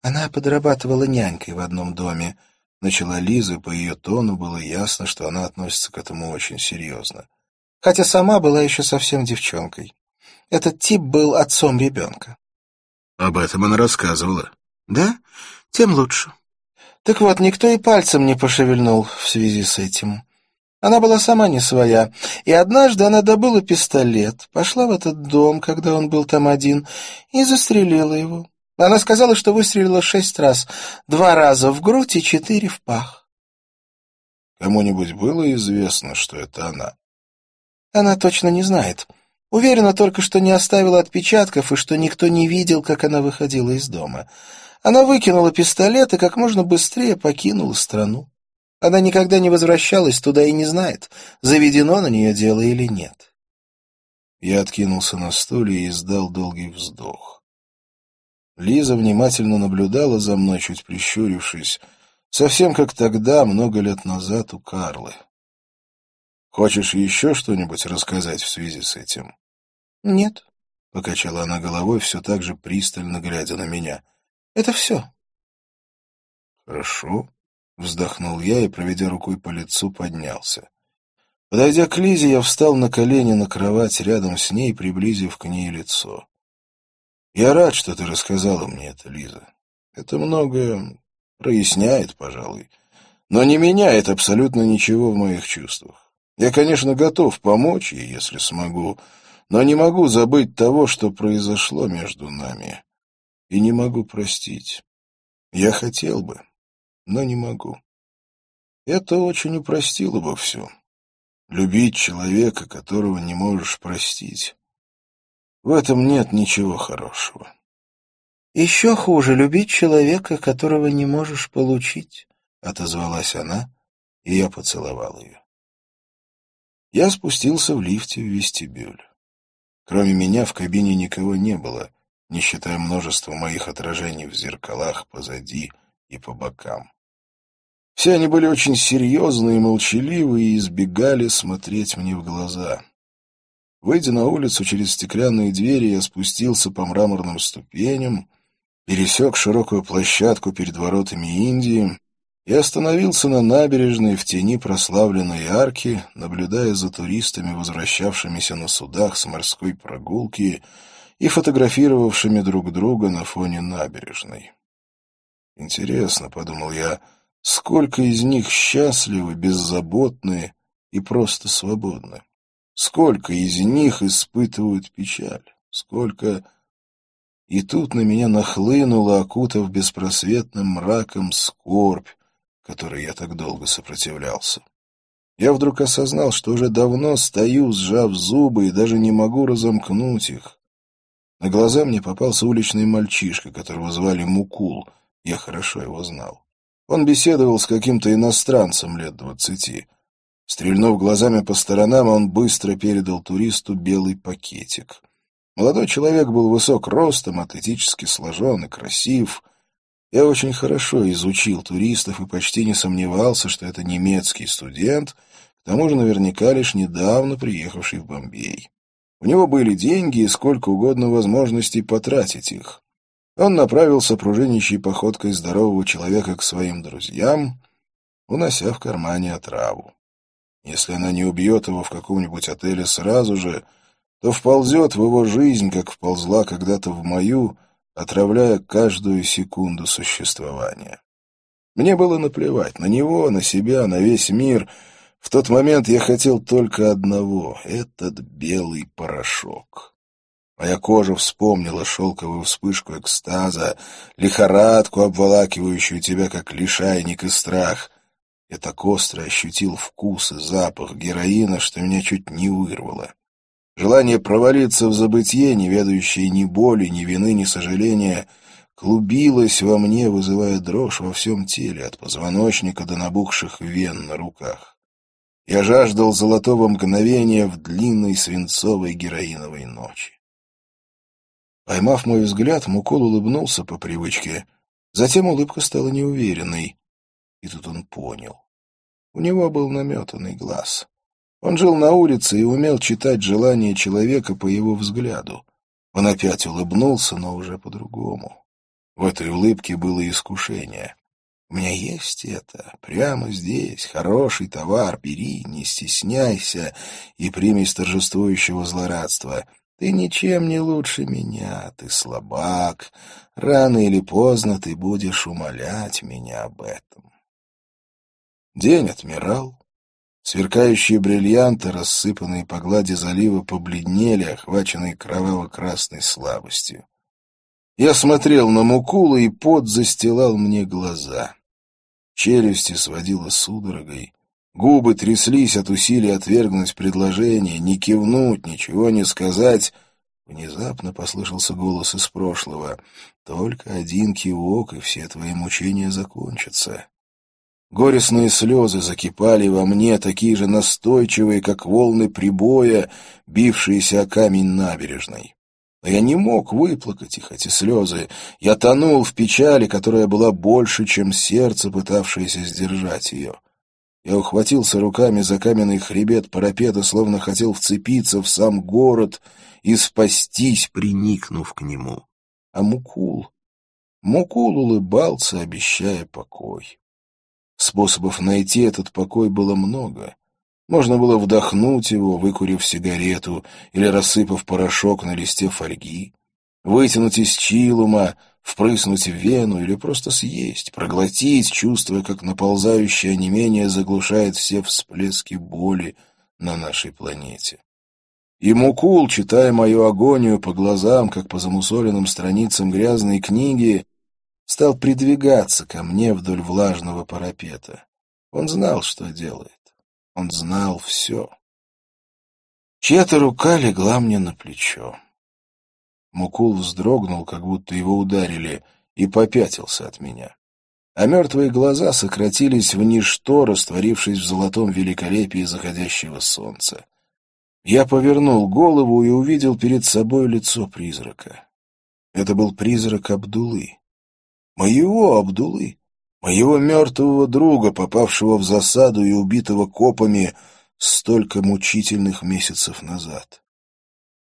Speaker 2: Она подрабатывала нянькой в одном доме, Начала Лиза, по ее тону было ясно, что она относится к этому очень серьезно. Хотя сама была еще совсем девчонкой. Этот тип был отцом ребенка.
Speaker 1: Об этом она рассказывала.
Speaker 2: Да? Тем лучше. Так вот, никто и пальцем не пошевельнул в связи с этим. Она была сама не своя, и однажды она добыла пистолет, пошла в этот дом, когда он был там один, и застрелила его. Она сказала, что выстрелила шесть раз, два раза в грудь и четыре в пах.
Speaker 1: Кому-нибудь было известно, что это она?
Speaker 2: Она точно не знает. Уверена только, что не оставила отпечатков и что никто не видел, как она выходила из дома. Она выкинула пистолет и как можно быстрее покинула страну. Она никогда не возвращалась туда и не знает, заведено на нее дело или нет.
Speaker 1: Я откинулся на стуле и издал долгий вздох. Лиза внимательно наблюдала за мной, чуть прищурившись, совсем как тогда, много лет назад, у Карлы. «Хочешь еще что-нибудь рассказать в связи с этим?»
Speaker 2: «Нет», —
Speaker 1: покачала она головой, все так же пристально глядя на меня.
Speaker 2: «Это все».
Speaker 1: «Хорошо», — вздохнул я и, проведя рукой по лицу, поднялся. Подойдя к Лизе, я встал на колени на кровать рядом с ней, приблизив к ней лицо. Я рад, что ты рассказала мне это, Лиза. Это многое проясняет, пожалуй, но не меняет абсолютно ничего в моих чувствах. Я, конечно, готов помочь ей, если смогу, но не могу забыть того, что произошло между нами, и не могу простить. Я хотел бы, но не могу. Это очень упростило бы все. Любить человека, которого не можешь простить. В этом нет ничего хорошего.
Speaker 2: «Еще хуже любить человека, которого не можешь получить», — отозвалась она, и я поцеловал ее.
Speaker 1: Я спустился в лифте в вестибюль. Кроме меня в кабине никого не было, не считая множества моих отражений в зеркалах позади и по бокам. Все они были очень серьезны и молчаливы и избегали смотреть мне в глаза. Выйдя на улицу через стеклянные двери, я спустился по мраморным ступеням, пересек широкую площадку перед воротами Индии и остановился на набережной в тени прославленной арки, наблюдая за туристами, возвращавшимися на судах с морской прогулки и фотографировавшими друг друга на фоне набережной. «Интересно», — подумал я, — «сколько из них счастливы, беззаботны и просто свободны?» Сколько из них испытывают печаль? Сколько... И тут на меня нахлынула, окутав беспросветным мраком, скорбь, которой я так долго сопротивлялся. Я вдруг осознал, что уже давно стою, сжав зубы, и даже не могу разомкнуть их. На глаза мне попался уличный мальчишка, которого звали Мукул. Я хорошо его знал. Он беседовал с каким-то иностранцем лет двадцати. Стрельнув глазами по сторонам, он быстро передал туристу белый пакетик. Молодой человек был высок ростом, атлетически сложен и красив. Я очень хорошо изучил туристов и почти не сомневался, что это немецкий студент, к тому же наверняка лишь недавно приехавший в Бомбей. У него были деньги и сколько угодно возможностей потратить их. Он направился пружинищей походкой здорового человека к своим друзьям, унося в кармане отраву. Если она не убьет его в каком-нибудь отеле сразу же, то вползет в его жизнь, как вползла когда-то в мою, отравляя каждую секунду существования. Мне было наплевать на него, на себя, на весь мир. В тот момент я хотел только одного — этот белый порошок. Моя кожа вспомнила шелковую вспышку экстаза, лихорадку, обволакивающую тебя, как лишайник и страх. Я так остро ощутил вкус и запах героина, что меня чуть не вырвало. Желание провалиться в забытье, не ведающее ни боли, ни вины, ни сожаления, клубилось во мне, вызывая дрожь во всем теле, от позвоночника до набухших вен на руках. Я жаждал золотого мгновения в длинной свинцовой героиновой ночи. Поймав мой взгляд, Мукол улыбнулся по привычке. Затем улыбка стала неуверенной. И тут он понял. У него был наметанный глаз. Он жил на улице и умел читать желание человека по его взгляду. Он опять улыбнулся, но уже по-другому. В этой улыбке было искушение. У меня есть это, прямо здесь, хороший товар, бери, не стесняйся и прими с торжествующего злорадства. Ты ничем не лучше меня, ты слабак. Рано или поздно ты будешь умолять меня об этом. День отмирал. Сверкающие бриллианты, рассыпанные по глади залива, побледнели, охваченные кроваво-красной слабостью. Я смотрел на Мукула, и пот застилал мне глаза. Челюсти сводило судорогой. Губы тряслись от усилий отвергнуть предложение, не кивнуть, ничего не сказать. Внезапно послышался голос из прошлого. «Только один кивок, и все твои мучения закончатся». Горестные слезы закипали во мне, такие же настойчивые, как волны прибоя, бившиеся о камень набережной. Но я не мог выплакать их, эти слезы. Я тонул в печали, которая была больше, чем сердце, пытавшееся сдержать ее. Я ухватился руками за каменный хребет парапета, словно хотел вцепиться в сам город и спастись, приникнув к нему. А Мукул... Мукул улыбался, обещая покой. Способов найти этот покой было много. Можно было вдохнуть его, выкурив сигарету или рассыпав порошок на листе фольги, вытянуть из чилума, впрыснуть в вену или просто съесть, проглотить, чувствуя, как наползающее онемение заглушает все всплески боли на нашей планете. И Мукул, читая мою агонию по глазам, как по замусоленным страницам грязной книги, стал придвигаться ко мне вдоль влажного парапета. Он знал, что делает. Он знал все. Чья-то рука легла мне на плечо. Мукул вздрогнул, как будто его ударили, и попятился от меня. А мертвые глаза сократились в ничто, растворившись в золотом великолепии заходящего солнца. Я повернул голову и увидел перед собой лицо призрака. Это был призрак Абдулы. Моего Абдулы, моего мертвого друга, попавшего в засаду и убитого копами столько мучительных месяцев назад.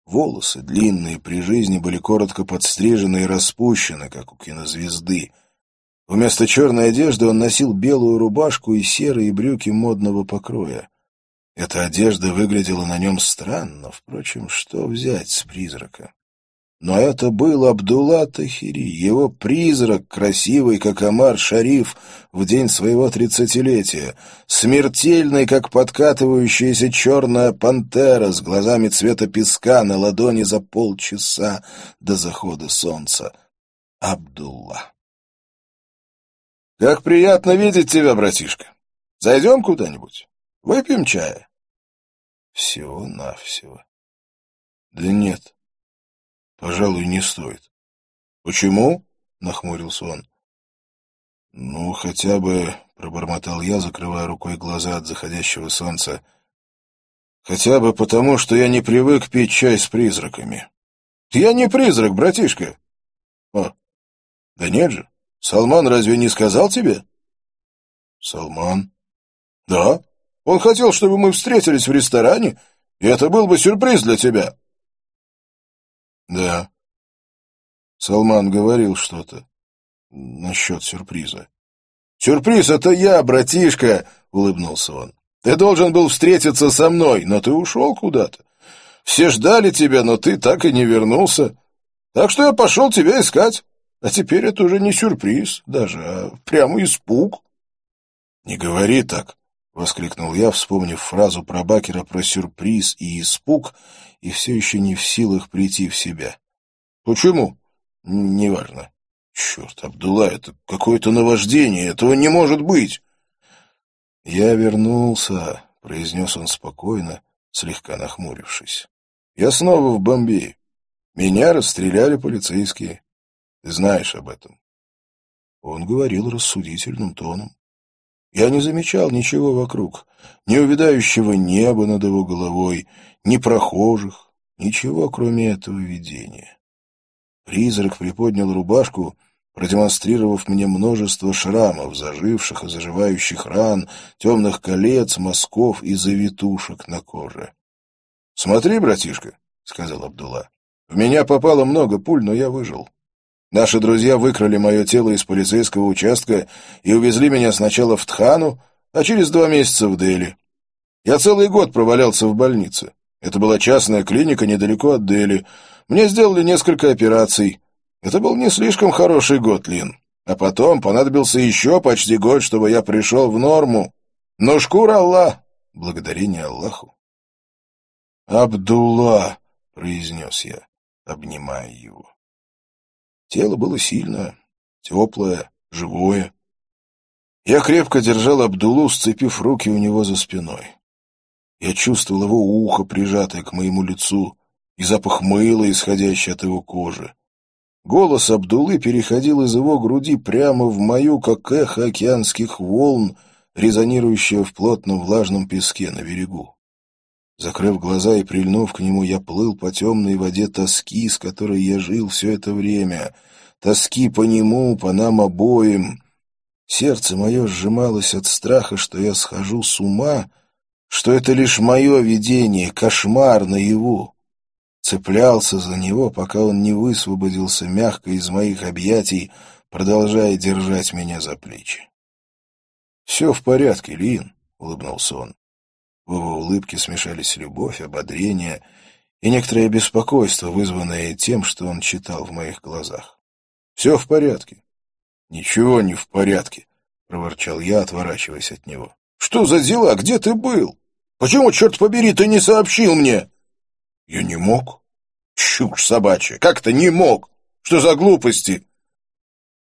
Speaker 1: Волосы, длинные, при жизни были коротко подстрижены и распущены, как у кинозвезды. Вместо черной одежды он носил белую рубашку и серые брюки модного покроя. Эта одежда выглядела на нем странно, впрочем, что взять с призрака? Но это был Абдулла Тахири, его призрак, красивый, как Амар Шариф в день своего тридцатилетия, смертельный, как подкатывающаяся черная пантера с глазами цвета песка на ладони за полчаса до захода солнца. Абдулла. «Как приятно видеть тебя, братишка! Зайдем куда-нибудь? Выпьем чая?» «Всего-навсего». «Да нет». Пожалуй, не стоит. Почему? нахмурился он. Ну, хотя бы, пробормотал я, закрывая рукой глаза от заходящего солнца. Хотя бы потому, что я не привык пить чай с призраками. Я не призрак, братишка. О, да нет же. Салман разве не сказал тебе? Салман? Да. Он хотел, чтобы мы встретились в ресторане, и это был бы сюрприз для тебя. Да. Салман говорил что-то насчет сюрприза. «Сюрприз — это я, братишка!» — улыбнулся он. «Ты должен был встретиться со мной, но ты ушел куда-то. Все ждали тебя, но ты так и не вернулся. Так что я пошел тебя искать. А теперь это уже не сюрприз даже, а прямо испуг. — Не говори так, — воскликнул я, вспомнив фразу про Бакера про сюрприз и испуг, и все еще не в силах прийти в себя. — Почему? — Неважно. Черт, Абдулла, это какое-то наваждение, этого не может быть. — Я вернулся, — произнес он спокойно, слегка нахмурившись. — Я снова в Бомбее. Меня расстреляли полицейские. Ты знаешь об этом. Он говорил рассудительным тоном. Я не замечал ничего вокруг, ни увядающего неба над его головой, ни прохожих, ничего, кроме этого видения. Призрак приподнял рубашку, продемонстрировав мне множество шрамов, заживших и заживающих ран, темных колец, мазков и завитушек на коже. — Смотри, братишка, — сказал Абдулла, — в меня попало много пуль, но я выжил. Наши друзья выкрали мое тело из полицейского участка и увезли меня сначала в Тхану, а через два месяца в Дели. Я целый год провалялся в больнице. Это была частная клиника недалеко от Дели. Мне сделали несколько операций. Это был не слишком хороший год, Лин. А потом понадобился еще почти год, чтобы я пришел в норму. Но шкура Аллах, благодарение Аллаху. «Абдулла», — произнес я, обнимая его. Тело было сильное, теплое, живое. Я крепко держал Абдулу, сцепив руки у него за спиной. Я чувствовал его ухо, прижатое к моему лицу, и запах мыла, исходящий от его кожи. Голос Абдулы переходил из его груди прямо в мою, как эхо океанских волн, резонирующее в плотном влажном песке на берегу. Закрыв глаза и прильнув к нему, я плыл по темной воде тоски, с которой я жил все это время. Тоски по нему, по нам обоим. Сердце мое сжималось от страха, что я схожу с ума, что это лишь мое видение, кошмар наяву. Цеплялся за него, пока он не высвободился мягко из моих объятий, продолжая держать меня за плечи. — Все в порядке, Лин, — улыбнулся он. В его улыбке смешались любовь, ободрение и некоторое беспокойство, вызванное тем, что он читал в моих глазах. «Все в порядке». «Ничего не в порядке», — проворчал я, отворачиваясь от него. «Что за дела? Где ты был? Почему, черт побери, ты не сообщил мне?» «Я не мог». «Чушь собачья! Как-то не мог! Что за глупости?»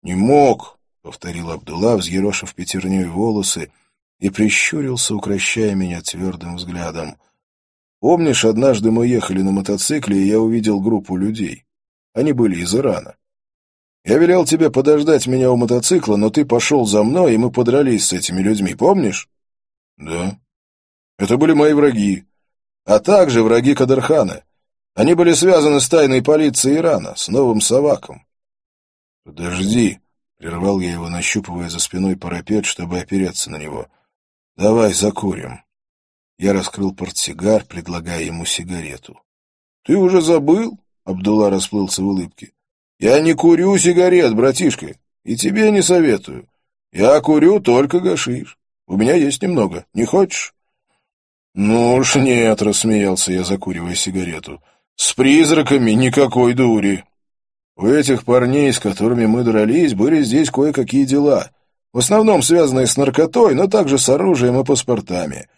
Speaker 1: «Не мог», — повторил Абдулла, взъерошив пятерней волосы, — и прищурился, укращая меня твердым взглядом. «Помнишь, однажды мы ехали на мотоцикле, и я увидел группу людей? Они были из Ирана. Я велел тебе подождать меня у мотоцикла, но ты пошел за мной, и мы подрались с этими людьми, помнишь?» «Да». «Это были мои враги, а также враги Кадархана. Они были связаны с тайной полицией Ирана, с новым Саваком». «Подожди», — прервал я его, нащупывая за спиной парапет, чтобы опереться на него. «Давай закурим». Я раскрыл портсигар, предлагая ему сигарету. «Ты уже забыл?» — Абдулла расплылся в улыбке. «Я не курю сигарет, братишка, и тебе не советую. Я курю только гашиш. У меня есть немного. Не хочешь?» «Ну уж нет», — рассмеялся я, закуривая сигарету. «С призраками никакой дури. У этих парней, с которыми мы дрались, были здесь кое-какие дела в основном связанные с наркотой, но также с оружием и паспортами.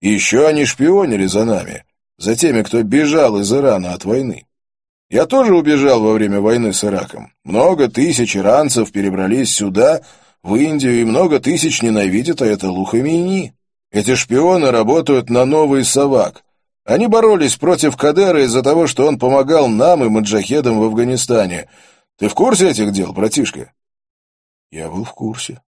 Speaker 1: И еще они шпионили за нами, за теми, кто бежал из Ирана от войны. Я тоже убежал во время войны с Ираком. Много тысяч иранцев перебрались сюда, в Индию, и много тысяч ненавидят Аятолу Хамини. Эти шпионы работают на новый Савак. Они боролись против Кадера из-за того, что он помогал нам и маджахедам в Афганистане. Ты в курсе этих дел, братишка? Я был в курсе.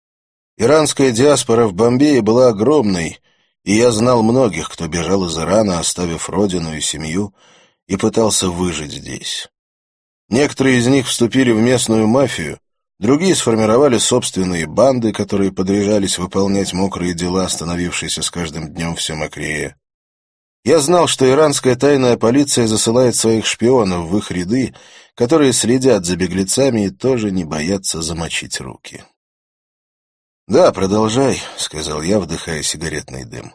Speaker 1: Иранская диаспора в Бомбее была огромной, и я знал многих, кто бежал из Ирана, оставив родину и семью, и пытался выжить здесь. Некоторые из них вступили в местную мафию, другие сформировали собственные банды, которые подряжались выполнять мокрые дела, становившиеся с каждым днем все мокрее. Я знал, что иранская тайная полиция засылает своих шпионов в их ряды, которые следят за беглецами и тоже не боятся замочить руки. «Да, продолжай», — сказал я, вдыхая сигаретный дым.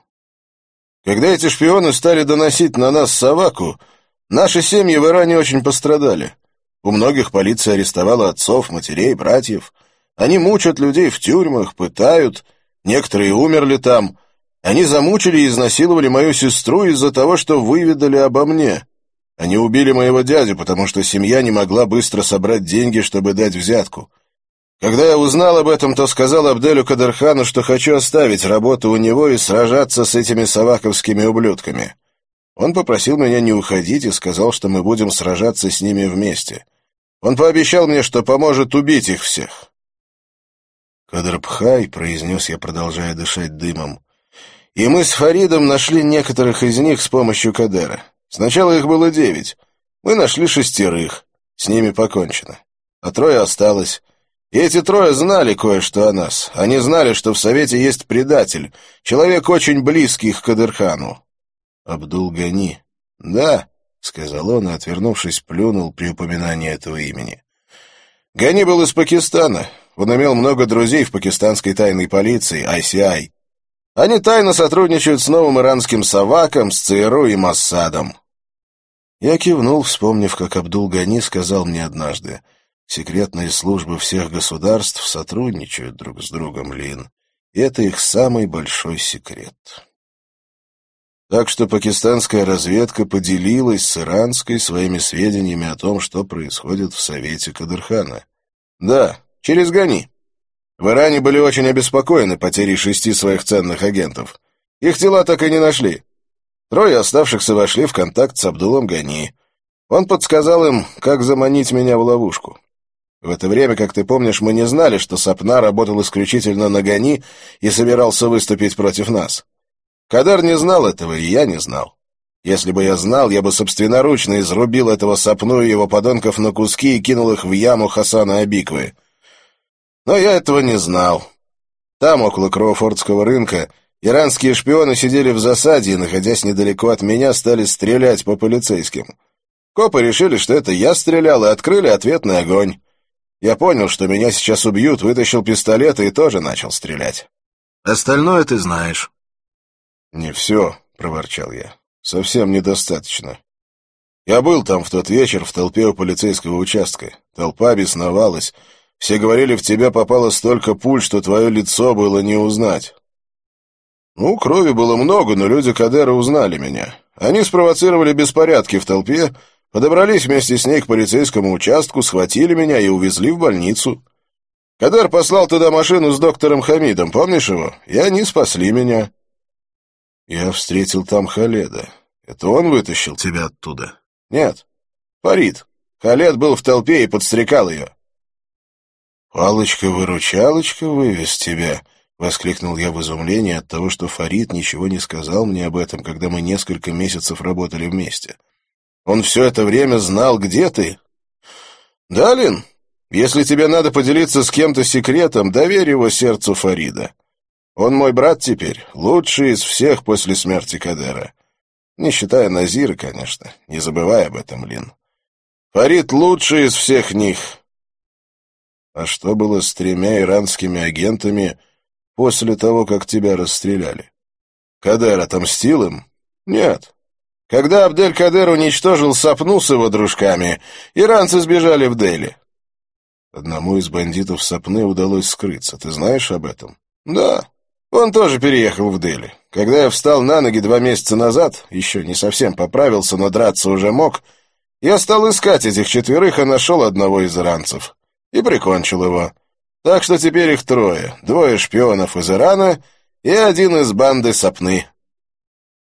Speaker 1: «Когда эти шпионы стали доносить на нас Саваку, наши семьи в Иране очень пострадали. У многих полиция арестовала отцов, матерей, братьев. Они мучат людей в тюрьмах, пытают. Некоторые умерли там. Они замучили и изнасиловали мою сестру из-за того, что выведали обо мне. Они убили моего дядю, потому что семья не могла быстро собрать деньги, чтобы дать взятку. Когда я узнал об этом, то сказал Абделю Кадырхану, что хочу оставить работу у него и сражаться с этими саваковскими ублюдками. Он попросил меня не уходить и сказал, что мы будем сражаться с ними вместе. Он пообещал мне, что поможет убить их всех. «Кадрбхай», — произнес я, продолжая дышать дымом, — «и мы с Фаридом нашли некоторых из них с помощью Кадера. Сначала их было девять. Мы нашли шестерых. С ними покончено. А трое осталось. И эти трое знали кое-что о нас. Они знали, что в Совете есть предатель, человек очень близкий к Кадырхану. Абдул-Гани. Да, — сказал он и, отвернувшись, плюнул при упоминании этого имени. Гани был из Пакистана. Он имел много друзей в пакистанской тайной полиции, ICI. Они тайно сотрудничают с новым иранским Саваком, с ЦРУ и Массадом. Я кивнул, вспомнив, как Абдул-Гани сказал мне однажды. Секретные службы всех государств сотрудничают друг с другом, Лин. И это их самый большой секрет. Так что пакистанская разведка поделилась с иранской своими сведениями о том, что происходит в Совете Кадырхана. Да, через Гани. В Иране были очень обеспокоены потерей шести своих ценных агентов. Их тела так и не нашли. Трое оставшихся вошли в контакт с Абдулом Гани. Он подсказал им, как заманить меня в ловушку. В это время, как ты помнишь, мы не знали, что Сапна работал исключительно на Гани и собирался выступить против нас. Кадар не знал этого, и я не знал. Если бы я знал, я бы собственноручно изрубил этого сопну и его подонков на куски и кинул их в яму Хасана Абиквы. Но я этого не знал. Там, около Кроуфордского рынка, иранские шпионы сидели в засаде и, находясь недалеко от меня, стали стрелять по полицейским. Копы решили, что это я стрелял, и открыли ответный огонь. Я понял, что меня сейчас убьют, вытащил пистолет и тоже начал стрелять. Остальное ты знаешь. «Не все», — проворчал я. «Совсем недостаточно. Я был там в тот вечер в толпе у полицейского участка. Толпа бесновалась. Все говорили, в тебя попало столько пуль, что твое лицо было не узнать. Ну, крови было много, но люди Кадера узнали меня. Они спровоцировали беспорядки в толпе, подобрались вместе с ней к полицейскому участку, схватили меня и увезли в больницу. Кадер послал туда машину с доктором Хамидом, помнишь его? И они спасли меня. Я встретил там Халеда. Это он вытащил тебя оттуда? Нет. Фарид. Халед был в толпе и подстрекал ее. «Палочка-выручалочка вывез тебя», — воскликнул я в изумлении от того, что Фарид ничего не сказал мне об этом, когда мы несколько месяцев работали вместе. «Он все это время знал, где ты?» «Да, Лин, если тебе надо поделиться с кем-то секретом, доверь его сердцу Фарида. Он мой брат теперь, лучший из всех после смерти Кадера. Не считая Назира, конечно, не забывай об этом, Лин. Фарид лучший из всех них. А что было с тремя иранскими агентами после того, как тебя расстреляли? Кадер отомстил им? Нет. Когда Абдель-Кадер уничтожил Сапну с его дружками, иранцы сбежали в Дели. Одному из бандитов Сапны удалось скрыться. Ты знаешь об этом? Да. Он тоже переехал в Дели. Когда я встал на ноги два месяца назад, еще не совсем поправился, но драться уже мог, я стал искать этих четверых и нашел одного из иранцев. И прикончил его. Так что теперь их трое. Двое шпионов из Ирана и один из банды Сапны.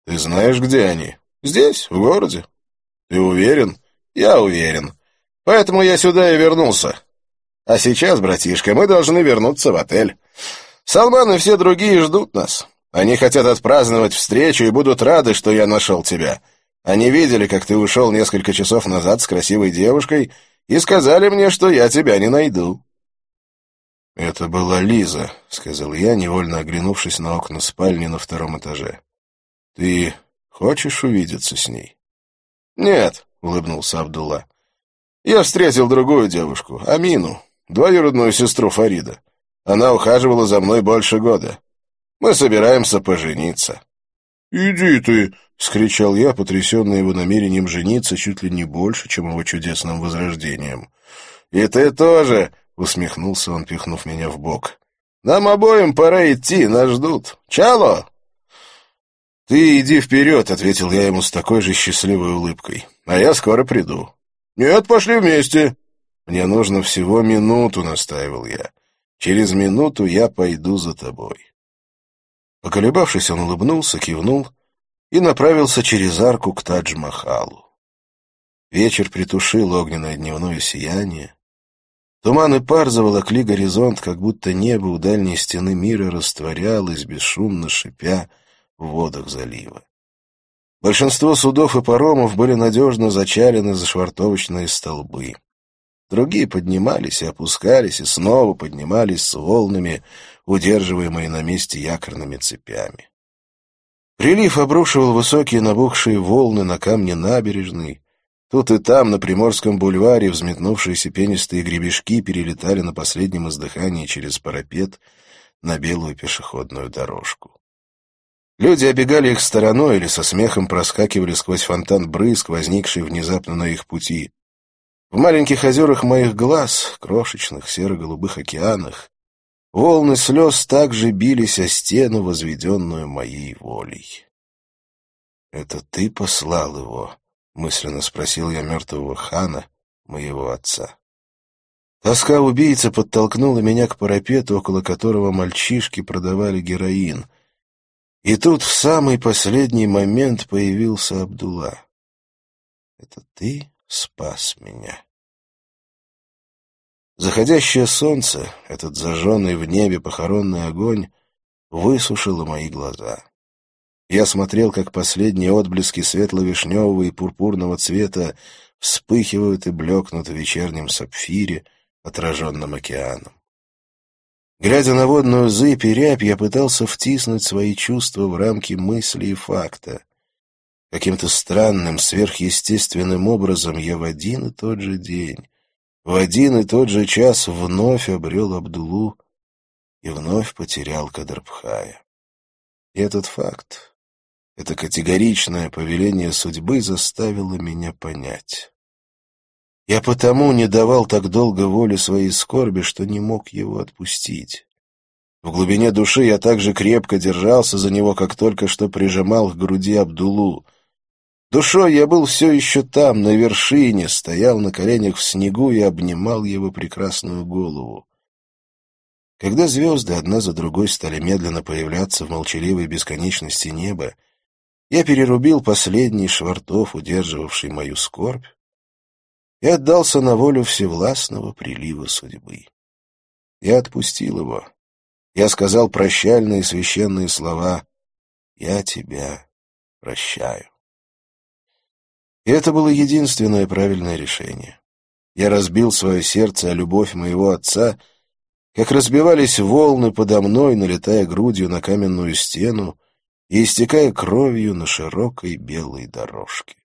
Speaker 1: Ты знаешь, где они? Здесь, в городе. Ты уверен? Я уверен. Поэтому я сюда и вернулся. А сейчас, братишка, мы должны вернуться в отель. Салман и все другие ждут нас. Они хотят отпраздновать встречу и будут рады, что я нашел тебя. Они видели, как ты ушел несколько часов назад с красивой девушкой и сказали мне, что я тебя не найду». «Это была Лиза», — сказал я, невольно оглянувшись на окна спальни на втором этаже. «Ты хочешь увидеться с ней?» «Нет», — улыбнулся Абдулла. «Я встретил другую девушку, Амину, двоюродную сестру Фарида. Она ухаживала за мной больше года. Мы собираемся пожениться. «Иди ты!» — скричал я, потрясенный его намерением жениться чуть ли не больше, чем его чудесным возрождением. «И ты тоже!» — усмехнулся он, пихнув меня в бок. «Нам обоим пора идти, нас ждут. Чало!» «Ты иди вперед», — ответил я ему с такой же счастливой улыбкой. «А я скоро приду». «Нет, пошли вместе». «Мне нужно всего минуту», — настаивал я. «Через минуту я пойду за тобой». Поколебавшись, он улыбнулся, кивнул и направился через арку к Тадж-Махалу. Вечер притушил огненное дневное сияние. Туман и пар заволокли горизонт, как будто небо у дальней стены мира растворялось, бесшумно шипя в водах залива. Большинство судов и паромов были надежно зачалены за швартовочные столбы. Другие поднимались и опускались, и снова поднимались с волнами, удерживаемые на месте якорными цепями. Прилив обрушивал высокие набухшие волны на камни набережной. Тут и там, на Приморском бульваре, взметнувшиеся пенистые гребешки перелетали на последнем издыхании через парапет на белую пешеходную дорожку. Люди обегали их стороной или со смехом проскакивали сквозь фонтан брызг, возникший внезапно на их пути. В маленьких озерах моих глаз, крошечных серо-голубых океанах, волны слез также бились о стену, возведенную моей волей. «Это ты послал его?» — мысленно спросил я мертвого хана, моего отца. Тоска убийцы подтолкнула меня к парапету, около которого мальчишки продавали героин. И тут в самый последний момент появился Абдулла. «Это ты?» Спас меня. Заходящее солнце, этот зажженный в небе похоронный огонь, высушило мои глаза. Я смотрел, как последние отблески светло-вишневого и пурпурного цвета вспыхивают и блекнут в вечернем сапфире, отраженном океаном. Глядя на водную зыбь и рябь, я пытался втиснуть свои чувства в рамки мысли и факта. Каким-то странным, сверхъестественным образом я в один и тот же день, в один и тот же час вновь обрел Абдулу и вновь потерял Кадрбхая. И этот факт, это категоричное повеление судьбы заставило меня понять. Я потому не давал так долго воли своей скорби, что не мог его отпустить. В глубине души я так же крепко держался за него, как только что прижимал к груди Абдулу — Душой я был все еще там, на вершине, стоял на коленях в снегу и обнимал его прекрасную голову. Когда звезды одна за другой стали медленно появляться в молчаливой бесконечности неба, я перерубил последний швартов, удерживавший мою скорбь, и отдался на волю всевластного прилива судьбы. Я отпустил его. Я сказал прощальные священные слова «Я тебя прощаю». И это было единственное правильное решение. Я разбил свое сердце о любовь моего отца, как разбивались волны подо мной, налетая грудью на каменную стену и истекая кровью на широкой белой дорожке.